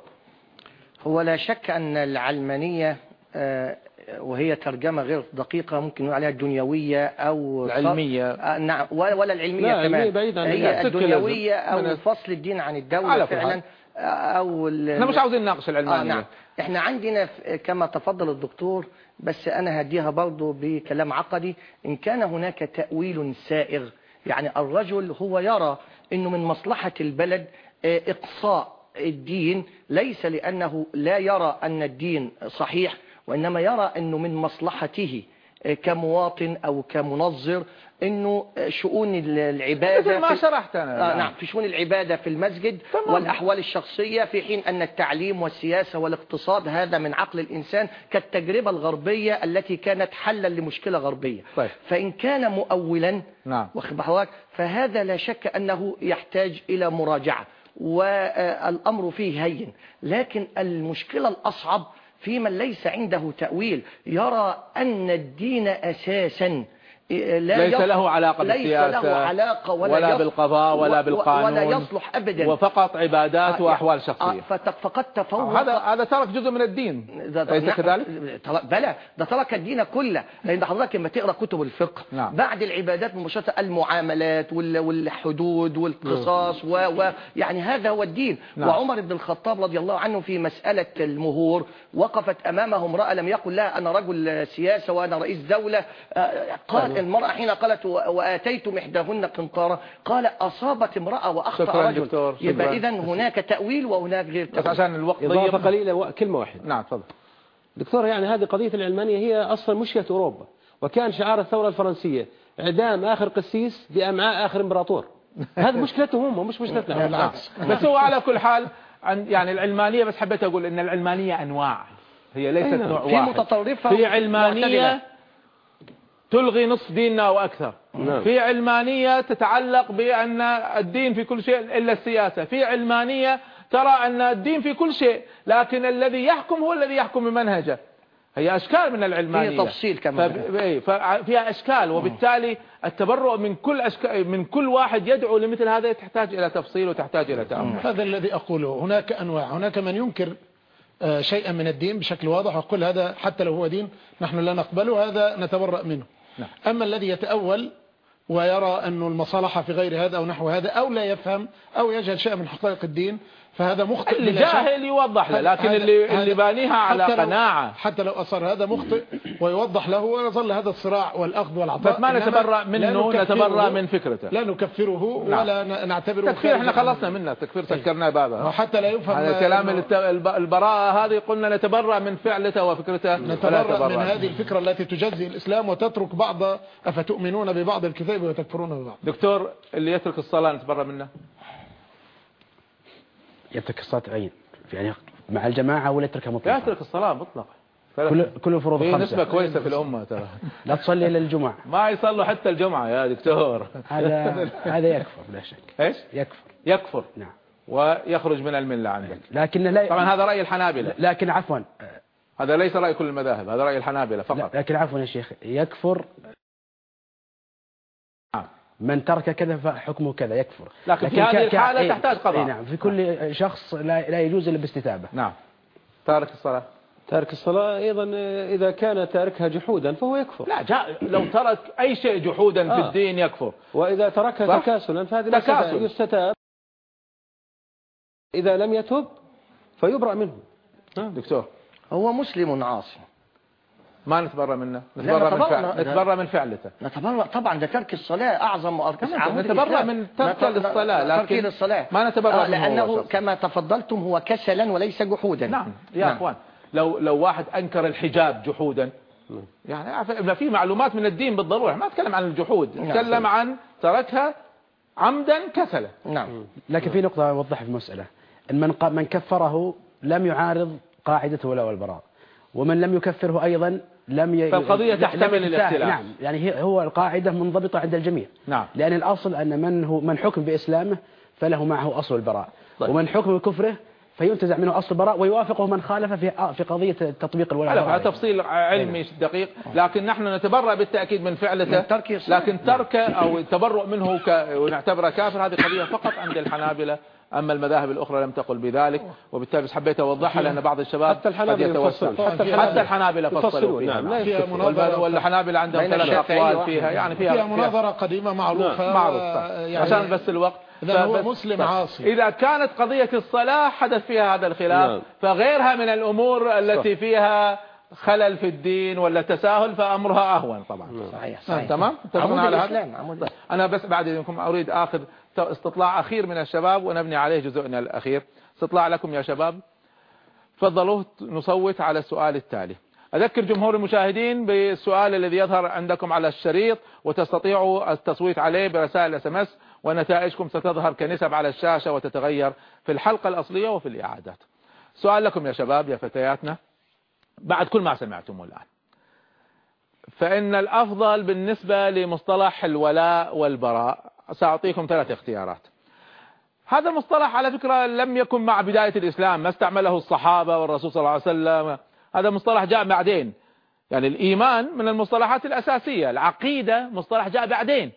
هو لا شك أن العلمانية آه، وهي ترجمة غير دقيقة ممكن نقول عليها الدنيوية أو العلمية آه نعم. ولا العلمية كمان. بعيد عن هي الدنيوية أو فصل الدين عن الدولة فعلا. أو إحنا مش عاوزين نناقش العلمانية آه نعم. إحنا عندنا كما تفضل الدكتور بس أنا هديها برضه بكلام عقدي. إن كان هناك تأويل سائغ يعني الرجل هو يرى أنه من مصلحة البلد آه، إقصاء الدين. ليس لأنه لا يرى أن الدين صحيح. وإنما يرى أنه من مصلحته آه، كمواطن أو كمنظر إنه شؤون العبادة ما شرحت أنا آه نعم في شؤون العبادة في المسجد تمام. والأحوال الشخصية في حين أن التعليم والسياسة والاقتصاد هذا من عقل الإنسان كالتجربة الغربية التي كانت حلا لمشكلة غربية طيب. فإن كان مؤولا نعم. فهذا لا شك أنه يحتاج إلى مراجعة والأمر فيه هين لكن المشكلة الأصعب في من ليس عنده تأويل يرى أن الدين أساسا. لا ليس له علاقة بالسياسة ليس له علاقة ولا, ولا بالقضاء ولا بالقانون. ولا يصلح أبدا. وفقط عبادات آه وأحوال آه، شخصية. آه فقد تفوق. هذا هذا ترك جزء من الدين. ليس نعم كذلك؟ بلى. ده ترك الدين كله لأن حضرتك لما تقرأ كتب الفقه نعم. بعد العبادات مباشرة المعاملات والحدود والقصاص ويعني هذا هو الدين. نعم. وعمر بن الخطاب رضي الله عنه في مسألة المهور وقفت أمامه امرأة لم يقل لها أنا رجل سياسة وأنا رئيس دولة. آه، قال المرأة حين قالت وآتيت إحداهن قنطارا قال أصابت امرأة وأخطأ رجل. يبقى إذا هناك تأويل وهناك غير تأويل. بس عشان الوقت إضافة قليلة كلمة واحدة. نعم تفضل. دكتور يعني هذه قضية العلمانية هي أصلا مشكلة أوروبا. وكان شعار الثورة الفرنسية إعدام آخر قسيس بأمعاء آخر إمبراطور. هذه مشكلتهم ومش مشكلتنا. بالعكس بس هو على كل حال عن يعني العلمانية بس حبيت أقول إن العلمانية أنواع. هي ليست نوع واحد. في متطرفة في علمانية تلغي نصف ديننا وأكثر نعم. في علمانية تتعلق بأن الدين في كل شيء إلا السياسة. في علمانية ترى أن الدين في كل شيء لكن الذي يحكم هو الذي يحكم بمنهجه. هي أشكال من العلمانية. فيها تفصيل كمان فيها أشكال وبالتالي التبرؤ من كل أشكال من كل واحد يدعو لمثل هذا تحتاج إلى تفصيل وتحتاج إلى تأمل. هذا الذي أقوله. هناك أنواع. هناك من ينكر آه، شيئا من الدين بشكل واضح ويقول هذا حتى لو هو دين نحن لا نقبله هذا نتبرأ منه. نعم. أما الذي يتأول ويرى أن المصالحة في غير هذا أو نحو هذا أو لا يفهم أو يجهل شيء من حقائق الدين فهذا مخطئ اللي جاهل يوضح له لكن اللي اللي بانيها على حتى قناعة. حتى لو أصر هذا مخطئ ويوضح له ويظل هذا الصراع والأخذ والعطاء بس ما نتبرأ منه نتبرأ من فكرته. لا نكفره نعم. ولا نعتبره تكفير إحنا خلصنا منه. تكفير سكرناه بابها وحتى لا يفهم هذا كلام البراءة هذه قلنا نتبرأ من فعلته وفكرته. نتبرأ من هذه الفكرة التي تجزي الإسلام وتترك بعض أفتؤمنون ببعض الكتاب وتكفرون ببعض؟ دكتور اللي يترك الصلاة نتبرأ منه؟ يترك الصلاة عين. يعني مع الجماعة ولا يتركها مطلقا؟ يترك الصلاة مطلقا. كل كل الفروض خمسة. نسبة كويسة في الأمة ترى. لا تصلي إلا الجمعة. ما يصلوا حتى الجمعة يا دكتور. هذا هذا يكفر بلا شك. إيش؟ يكفر. يكفر. نعم. ويخرج من الملة عندك لكن لا طبعا هذا رأي الحنابلة. لكن عفوا. هذا ليس رأي كل المذاهب هذا رأي الحنابلة فقط. لكن عفوا يا شيخ يكفر من ترك كذا فحكمه كذا يكفر. لكن, لكن في هذه الحالة إيه تحتاج قضاء. إيه نعم. في كل شخص لا, لا يجوز إلا باستتابة. نعم. تارك الصلاة. تارك الصلاة أيضا إذا كان تاركها جحودا فهو يكفر. لا جاء لو ترك أي شيء جحودا آه. في الدين يكفر. وإذا تركها تكاسلا فهذه تكاسل. يستتاب. إذا لم يتب فيبرأ منه. دكتور. هو مسلم عاصي ما نتبرى منه نتبرى من فعل نتبرى من فعلته. نتبرى طبعا ده ترك الصلاة أعظم أركان نتبرى من ترك الصلاة لكن الصلاة. ما نتبرى آه لأنه كما تفضلتم هو كسلا وليس جحودا. نعم يا نعم. أخوان لو لو واحد أنكر الحجاب جحودا يعني في معلومات من الدين بالضرورة ما أتكلم عن الجحود نعم. أتكلم عن تركها عمدا كسلا. نعم. لكن في نقطة أوضحها في المسألة من من كفره لم يعارض قاعدة ولا والبراء ومن لم يكفره أيضا لم ي... فالقضية تحتمل الاختلاف نعم. يعني هو القاعدة منضبطة عند الجميع. نعم. لأن الأصل أن من هو من حكم بإسلامه فله معه أصل البراء. طيب. ومن حكم بكفره فينتزع منه أصل البراء ويوافقه من خالف في في قضية تطبيق الولاء على تفصيل علمي أيوة. دقيق. لكن نحن نتبرأ بالتأكيد من فعلته. لكن تركه أو التبرؤ منه ونعتبره كافر هذه قضية فقط عند الحنابلة أما المذاهب الأخرى لم تقل بذلك وبالتالي بس حبيت أوضحها لأن بعض الشباب حتى الحنابلة حتى, حتى الحنابلة فصلوا فيها. نعم فيها مناظرة والحنابلة عندهم ثلاث أقوال فيها يعني فيها, فيها مناظرة قديمة معروفة نعم. معروفة. يعني عشان بس الوقت. إذا هو مسلم عاصي. إذا كانت قضية الصلاة حدث فيها هذا الخلاف نعم. فغيرها من الأمور التي فيها خلل في الدين ولا تساهل فأمرها أهون طبعا. صحيح صحيح. تمام؟ عمود الإسلام عمود. أنا بس بعد إذنكم أريد آخذ استطلاع أخير من الشباب ونبني عليه جزءنا الأخير. استطلاع لكم يا شباب. تفضلوا نصوت على السؤال التالي. أذكر جمهور المشاهدين بالسؤال الذي يظهر عندكم على الشريط وتستطيعوا التصويت عليه برسائل SMS ونتائجكم ستظهر كنسب على الشاشة وتتغير في الحلقة الأصلية وفي الإعادات. سؤال لكم يا شباب يا فتياتنا. بعد كل ما سمعتم الآن. فإن الأفضل بالنسبة لمصطلح الولاء والبراء. سأعطيكم ثلاث اختيارات. هذا المصطلح على فكرة لم يكن مع بداية الإسلام ما استعمله الصحابة والرسول صلى الله عليه وسلم. هذا مصطلح جاء بعدين. يعني الإيمان من المصطلحات الأساسية العقيدة مصطلح جاء بعدين.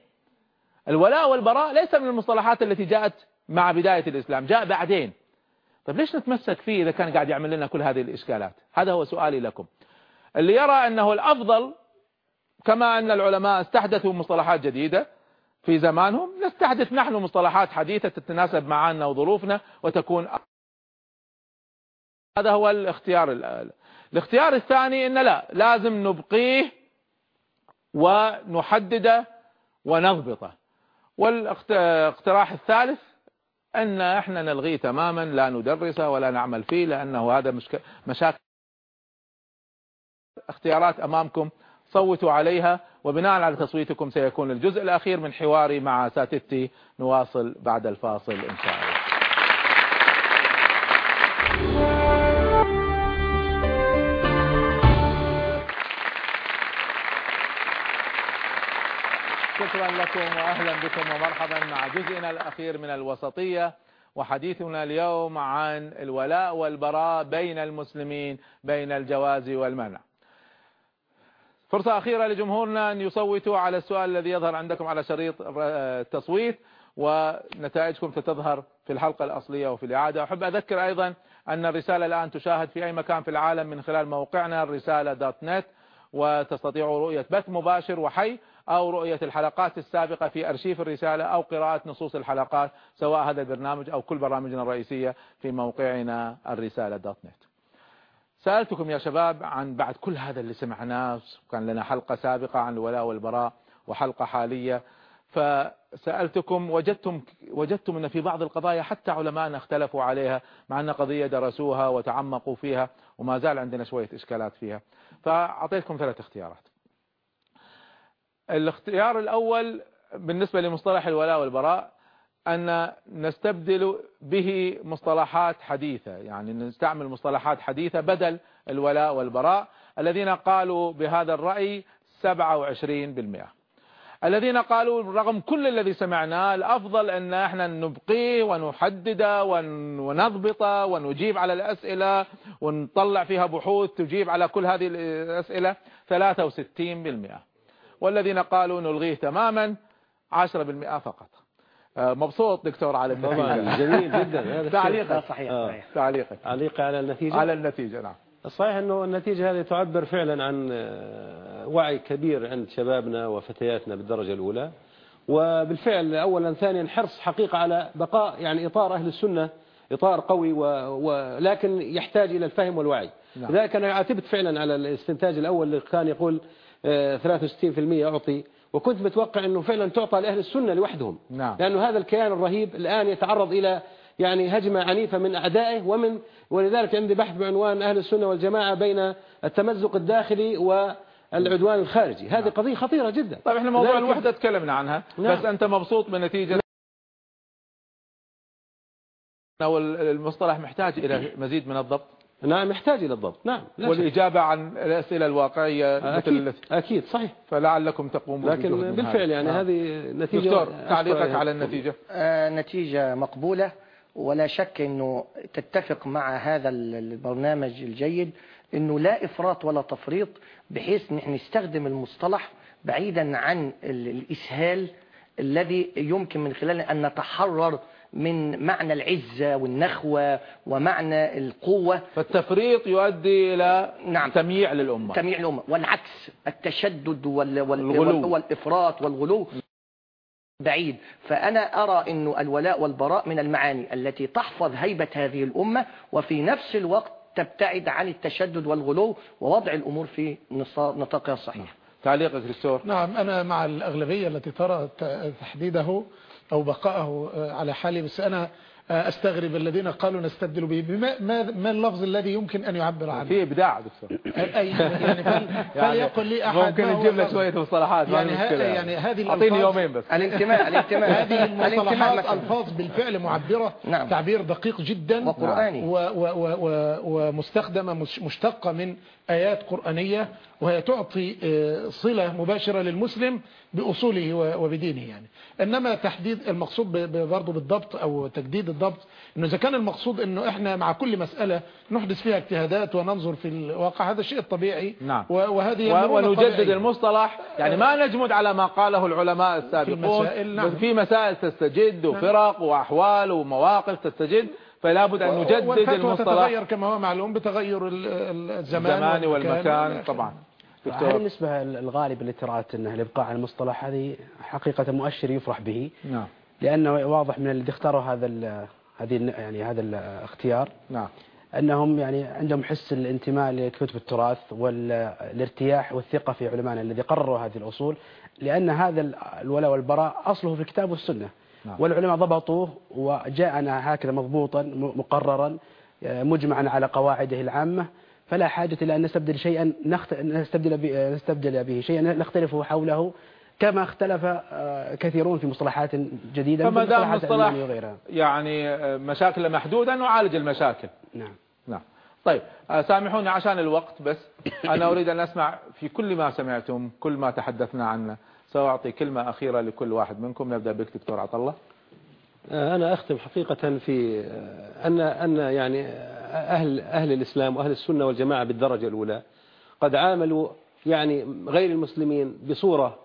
الولاء والبراء ليس من المصطلحات التي جاءت مع بداية الإسلام جاء بعدين. طيب ليش نتمسك فيه إذا كان قاعد يعمل لنا كل هذه الإشكالات؟ هذا هو سؤالي لكم. اللي يرى أنه الأفضل كما أن العلماء استحدثوا مصطلحات جديدة في زمانهم نستحدث نحن مصطلحات حديثة تتناسب معنا وظروفنا وتكون هذا هو الاختيار الاختيار الثاني إن لا لازم نبقيه ونحدده ونضبطه والاقتراح الثالث إن إحنا نلغيه تماما لا ندرسه ولا نعمل فيه لأنه هذا مشاكل اختيارات أمامكم صوتوا عليها وبناء على تصويتكم سيكون الجزء الأخير من حواري مع ساتتي نواصل بعد الفاصل إن شاء الله. شكرا لكم وأهلا بكم ومرحبا مع جزئنا الأخير من الوسطية وحديثنا اليوم عن الولاء والبراء بين المسلمين بين الجواز والمنع. فرصة أخيرة لجمهورنا أن يصوتوا على السؤال الذي يظهر عندكم على شريط التصويت ونتائجكم ستظهر في الحلقة الأصلية وفي الإعادة. أحب أذكر أيضا أن الرسالة الآن تشاهد في أي مكان في العالم من خلال موقعنا الرسالة دوت نت وتستطيعوا رؤية بث مباشر وحي أو رؤية الحلقات السابقة في أرشيف الرسالة أو قراءة نصوص الحلقات سواء هذا البرنامج أو كل برامجنا الرئيسية في موقعنا الرسالة دوت نت. سألتكم يا شباب عن بعد كل هذا اللي سمعناه كان لنا حلقة سابقة عن الولاء والبراء وحلقة حالية. فسألتكم وجدتم وجدتم أن في بعض القضايا حتى علماءنا اختلفوا عليها مع أن قضية درسوها وتعمقوا فيها وما زال عندنا شوية إشكالات فيها. فأعطيتكم ثلاث اختيارات. الاختيار الأول بالنسبة لمصطلح الولاء والبراء أن نستبدل به مصطلحات حديثة يعني نستعمل مصطلحات حديثة بدل الولاء والبراء. الذين قالوا بهذا الرأي 27% الذين قالوا رغم كل الذي سمعناه الأفضل أن إحنا نبقيه ونحدده ونضبطه ونجيب على الأسئلة ونطلع فيها بحوث تجيب على كل هذه الأسئلة 63% والذين قالوا نلغيه تماما 10% فقط. مبسوط دكتور على النتيجة. جميل جدا. تعليقك صحيح آه. صحيح. تعليقك. تعليق على النتيجة؟ على النتيجة نعم. صحيح أنه النتيجة هذه تعبر فعلا عن آه، وعي كبير عند شبابنا وفتياتنا بالدرجة الأولى. وبالفعل أولا ثانيا حرص حقيقة على بقاء يعني إطار أهل السنة إطار قوي ولكن يحتاج إلى الفهم والوعي. نعم. لذلك أنا عاتبت فعلا على الاستنتاج الأول اللي كان يقول 63% أعطي وكنت متوقع أنه فعلا تعطى لأهل السنة لوحدهم نعم. لأنه هذا الكيان الرهيب الآن يتعرض إلى يعني هجمة عنيفة من أعدائه ومن ولذلك عندي بحث بعنوان أهل السنة والجماعة بين التمزق الداخلي والعدوان الخارجي هذه نعم. قضية خطيرة جدا طيب إحنا موضوع الوحدة تكلمنا عنها نعم. بس أنت مبسوط بنتيجة أو المصطلح محتاج إلى مزيد من الضبط نعم يحتاج إلى الضبط. نعم والإجابة عن الأسئلة الواقعية أكيد, أكيد صحيح. فلعلكم تقومون لكن بالفعل يعني نعم. هذه نتيجة دكتور تعليقك على النتيجة. آه نتيجة مقبولة ولا شك أنه تتفق مع هذا البرنامج الجيد أنه لا إفراط ولا تفريط بحيث نحن نستخدم المصطلح بعيدا عن الإسهال الذي يمكن من خلاله أن نتحرر من معنى العزة والنخوة ومعنى القوة. فالتفريط يؤدي إلى نعم. تمييع للأمة. تمييع للأمة والعكس التشدد وال وال والإفراط والغلو. بعيد. فأنا أرى أن الولاء والبراء من المعاني التي تحفظ هيبة هذه الأمة وفي نفس الوقت تبتعد عن التشدد والغلو ووضع الأمور في نطاقها الصحيح. تعليقك دكتور. نعم أنا مع الأغلبية التي ترى تحديده أو بقائه على حاله بس أنا أستغرب الذين قالوا نستبدل به. بما ما, ما اللفظ الذي يمكن أن يعبر عنه؟ في إبداع دكتور. أي يعني فليقل لي أحد ممكن نجيب لك شوية مصطلحات يعني يعني. هذه أعطيني يومين بس. الانتماء الانتماء. هذه المصطلحات الفاظ بالفعل معبرة نعم. تعبير دقيق جدا وقرآني. ومستخدمة مشتقة من آيات قرآنية. وهي تعطي صلة مباشرة للمسلم بأصوله وبدينه يعني. إنما تحديد المقصود برضه بالضبط أو تجديد الضبط إنه إذا كان المقصود إنه إحنا مع كل مسألة نحدث فيها اجتهادات وننظر في الواقع هذا الشيء الطبيعي نعم. وهذه ونجدد. المصطلح. يعني ما نجمد على ما قاله العلماء السابقون. في مسائل, نعم. في مسائل تستجد وفرق وأحوال ومواقف تستجد. فلا بد أن نجدد المصطلح. تتغير كما هو معلوم بتغير الزمان, الزمان والمكان طبعا. دكتور. هذه النسبة الغالبة اللي ترات أنه الإبقاء على المصطلح هذه حقيقة مؤشر يفرح به؟ نعم. لأنه واضح من اللي اختاروا هذا هذه يعني هذا الاختيار نعم. أنهم يعني عندهم حس الانتماء لكتب التراث والارتياح والثقة في علمائنا الذي قرروا هذه الأصول لأن هذا الولاء والبراء أصله في الكتاب والسنة. نعم. والعلماء ضبطوه وجاءنا هكذا مضبوطا مقررا مجمعا على قواعده العامة. فلا حاجة إلى أن نستبدل شيئا نخت... نستبدل, به... نستبدل به شيئا نختلف حوله كما اختلف آه، كثيرون في مصطلحات جديدة فما دام مصطلح يعني آه، مشاكل محدودة نعالج المشاكل. نعم. نعم. طيب آه، سامحوني عشان الوقت بس. أنا أريد أن أسمع في كل ما سمعتم كل ما تحدثنا عنه. سأعطي كلمة أخيرة لكل واحد منكم. نبدأ بك دكتور عطلة أنا أختم حقيقة في أن أن يعني أهل أهل الإسلام وأهل السنة والجماعة بالدرجة الأولى قد عاملوا يعني غير المسلمين بصورة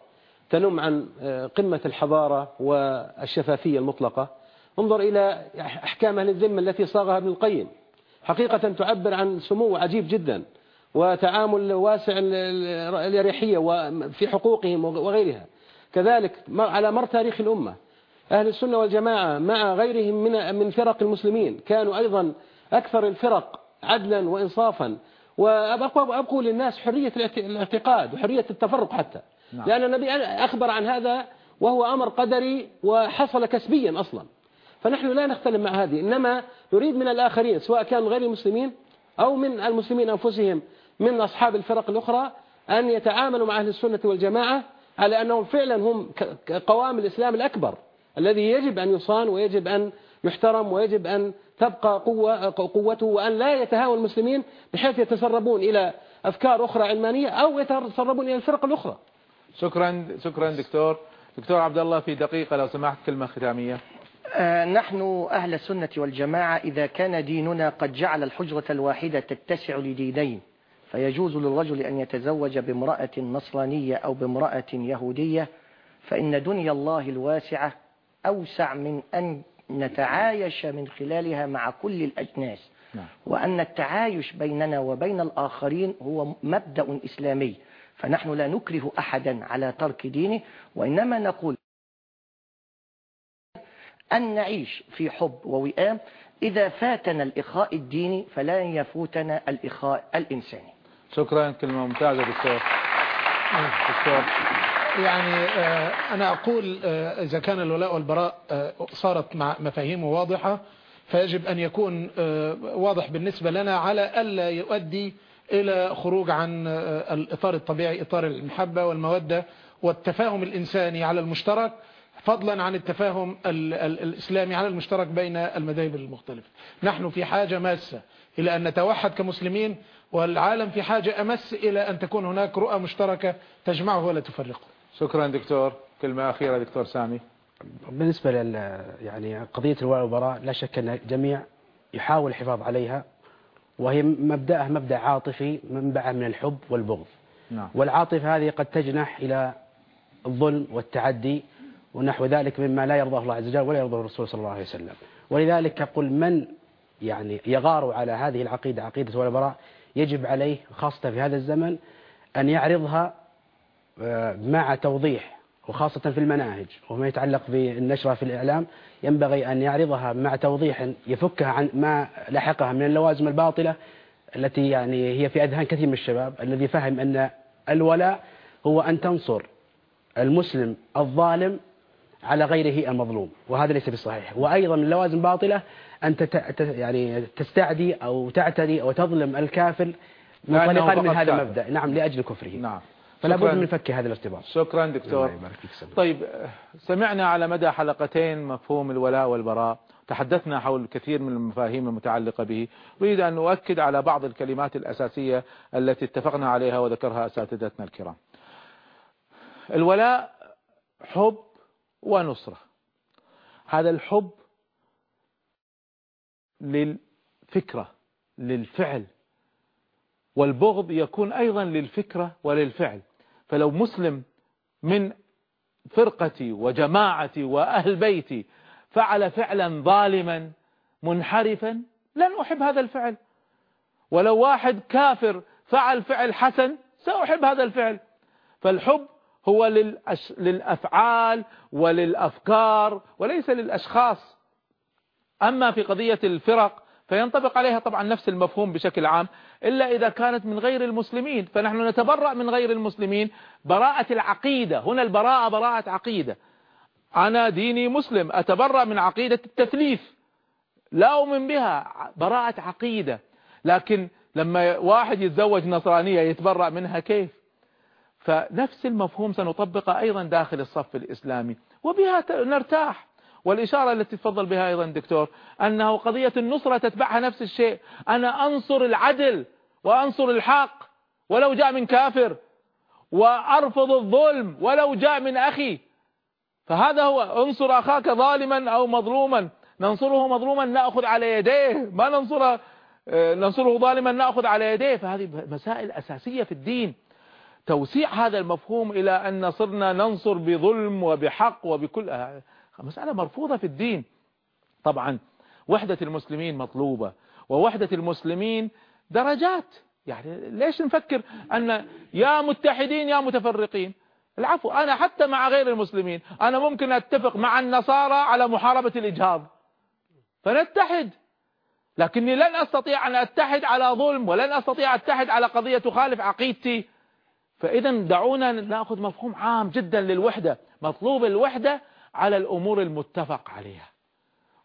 تنم عن آه، قمة الحضارة والشفافية المطلقة. انظر إلى أحكام أهل الذمة التي صاغها ابن القيم. حقيقة تعبر عن سمو عجيب جدا وتعامل واسع الأريحية وفي حقوقهم وغيرها. كذلك على مر تاريخ الأمة أهل السنة والجماعة مع غيرهم من من فرق المسلمين. كانوا أيضا أكثر الفرق عدلا وإنصافا. وأبقوا للناس حرية الاعتقاد وحرية التفرق حتى. نعم. لأن النبي أخبر عن هذا وهو أمر قدري وحصل كسبيا أصلا. فنحن لا نختلف مع هذه. إنما نريد من الآخرين سواء كانوا غير المسلمين أو من المسلمين أنفسهم من أصحاب الفرق الأخرى أن يتعاملوا مع أهل السنة والجماعة على أنهم فعلا هم قوام الإسلام الأكبر. الذي يجب أن يصان ويجب أن يحترم ويجب أن تبقى قوة قوته وأن لا يتهاوى المسلمين بحيث يتسربون إلى أفكار أخرى علمانية أو يتسربون إلى الفرق الأخرى. شكرا شكرا دكتور. دكتور عبد الله في دقيقة لو سمحت كلمة ختامية. آه نحن أهل السنة والجماعة إذا كان ديننا قد جعل الحجرة الواحدة تتسع لدينين فيجوز للرجل أن يتزوج بامرأة نصرانية أو بامرأة يهودية فإن دنيا الله الواسعة أوسع من أن نتعايش من خلالها مع كل الأجناس. نعم. وأن التعايش بيننا وبين الآخرين هو مبدأ إسلامي. فنحن لا نكره أحدا على ترك دينه وإنما نقول أن نعيش في حب ووئام. إذا فاتنا الإخاء الديني فلن يفوتنا الإخاء الإنساني. شكرا كلمة ممتازة دكتور. دكتور. يعني آه، أنا أقول آه، إذا كان الولاء والبراء آه، صارت مع مفاهيمه واضحة فيجب أن يكون واضح بالنسبة لنا على ألا يؤدي إلى خروج عن الإطار الطبيعي إطار المحبة والمودة والتفاهم الإنساني على المشترك فضلا عن التفاهم الإسلامي على المشترك بين المذاهب المختلفة. نحن في حاجة ماسة إلى أن نتوحد كمسلمين والعالم في حاجة أمس إلى أن تكون هناك رؤى مشتركة تجمعه ولا تفرقه. شكرا دكتور. كلمة أخيرة دكتور سامي. بالنسبة لل يعني قضية الولاء والبراء لا شك أن الجميع يحاول الحفاظ عليها وهي مبدأها مبدأ عاطفي منبعه من الحب والبغض. نعم. والعاطفة هذه قد تجنح إلى الظلم والتعدي ونحو ذلك مما لا يرضاه الله عز وجل ولا يرضاه الرسول صلى الله عليه وسلم. ولذلك يقول من يعني يغار على هذه العقيدة عقيدة والبراء يجب عليه خاصة في هذا الزمن أن يعرضها مع توضيح وخاصة في المناهج وما يتعلق بالنشرة في الإعلام ينبغي أن يعرضها مع توضيح يفكها عن ما لحقها من اللوازم الباطلة التي يعني هي في أذهان كثير من الشباب الذي فهم أن الولاء هو أن تنصر المسلم الظالم على غيره المظلوم وهذا ليس بصحيح. وأيضا من اللوازم باطلة أن تت... يعني تستعدي أو تعتدي أو تظلم الكافر منطلقا من هذا المبدأ. نعم لأجل كفره. نعم. فلا بد من فك هذا الارتباط شكرا دكتور. طيب سمعنا على مدى حلقتين مفهوم الولاء والبراء. تحدثنا حول كثير من المفاهيم المتعلقة به. أريد أن نؤكد على بعض الكلمات الأساسية التي اتفقنا عليها وذكرها أساتذتنا الكرام. الولاء حب ونصرة. هذا الحب للفكرة للفعل. والبغض يكون أيضا للفكرة وللفعل. فلو مسلم من فرقتي وجماعتي وأهل بيتي فعل فعلا ظالما منحرفا لن أحب هذا الفعل. ولو واحد كافر فعل فعل حسن سأحب هذا الفعل. فالحب هو للأش... للأفعال وللأفكار وليس للأشخاص. أما في قضية الفرق فينطبق عليها طبعا نفس المفهوم بشكل عام إلا إذا كانت من غير المسلمين. فنحن نتبرأ من غير المسلمين. براءة العقيدة هنا البراءة براءة عقيدة. أنا ديني مسلم أتبرأ من عقيدة التثليث. لا أؤمن بها براءة عقيدة. لكن لما واحد يتزوج نصرانية يتبرأ منها كيف؟ فنفس المفهوم سنطبقه أيضا داخل الصف الإسلامي. وبها نرتاح. والإشارة التي تفضل بها أيضا دكتور أنه قضية النصرة تتبعها نفس الشيء. أنا أنصر العدل وأنصر الحق ولو جاء من كافر وأرفض الظلم ولو جاء من أخي. فهذا هو انصر أخاك ظالما أو مظلوما. ننصره مظلوما نأخذ على يديه. ما ننصره ننصره ظالما نأخذ على يديه. فهذه مسائل أساسية في الدين. توسيع هذا المفهوم إلى أن صرنا ننصر بظلم وبحق وبكل مسألة مرفوضة في الدين. طبعا وحدة المسلمين مطلوبة ووحدة المسلمين درجات. يعني ليش نفكر أن يا متحدين يا متفرقين؟ العفو أنا حتى مع غير المسلمين أنا ممكن أتفق مع النصارى على محاربة الإجهاض. فنتحد. لكني لن أستطيع أن أتحد على ظلم ولن أستطيع أتحد على قضية تخالف عقيدتي. فإذا دعونا نأخذ مفهوم عام جدا للوحدة. مطلوب الوحدة على الأمور المتفق عليها.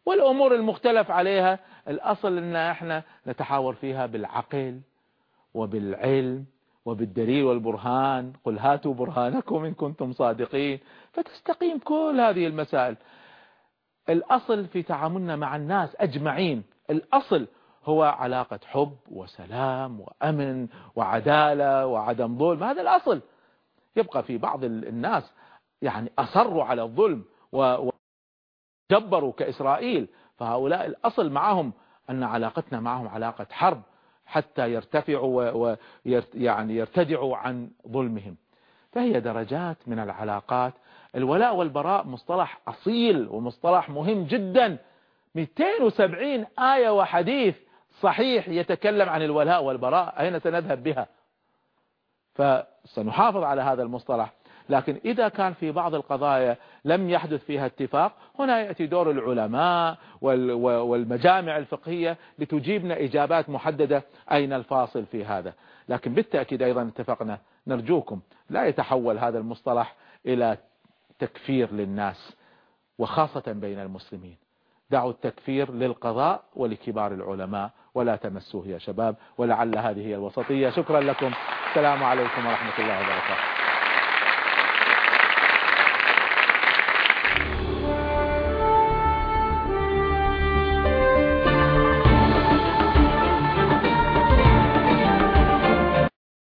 والأمور المختلف عليها الأصل أن إحنا نتحاور فيها بالعقل وبالعلم وبالدليل والبرهان. قل هاتوا برهانكم إن كنتم صادقين. فتستقيم كل هذه المسائل. الأصل في تعاملنا مع الناس أجمعين. الأصل هو علاقة حب وسلام وأمن وعدالة وعدم ظلم. هذا الأصل. يبقى في بعض الناس يعني أصروا على الظلم. وجبروا كإسرائيل فهؤلاء الأصل معهم أن علاقتنا معهم علاقة حرب حتى يرتفعوا ويعني يرتدعوا عن ظلمهم. فهي درجات من العلاقات. الولاء والبراء مصطلح أصيل ومصطلح مهم جدا. 270 آية وحديث صحيح يتكلم عن الولاء والبراء. أين سنذهب بها؟ فسنحافظ على هذا المصطلح. لكن إذا كان في بعض القضايا لم يحدث فيها اتفاق هنا يأتي دور العلماء والمجامع الفقهية لتجيبنا إجابات محددة أين الفاصل في هذا. لكن بالتأكيد أيضا اتفقنا نرجوكم لا يتحول هذا المصطلح إلى تكفير للناس وخاصة بين المسلمين. دعوا التكفير للقضاء ولكبار العلماء ولا تمسوه يا شباب ولعل هذه هي الوسطية. شكرا لكم. السلام عليكم ورحمة الله وبركاته.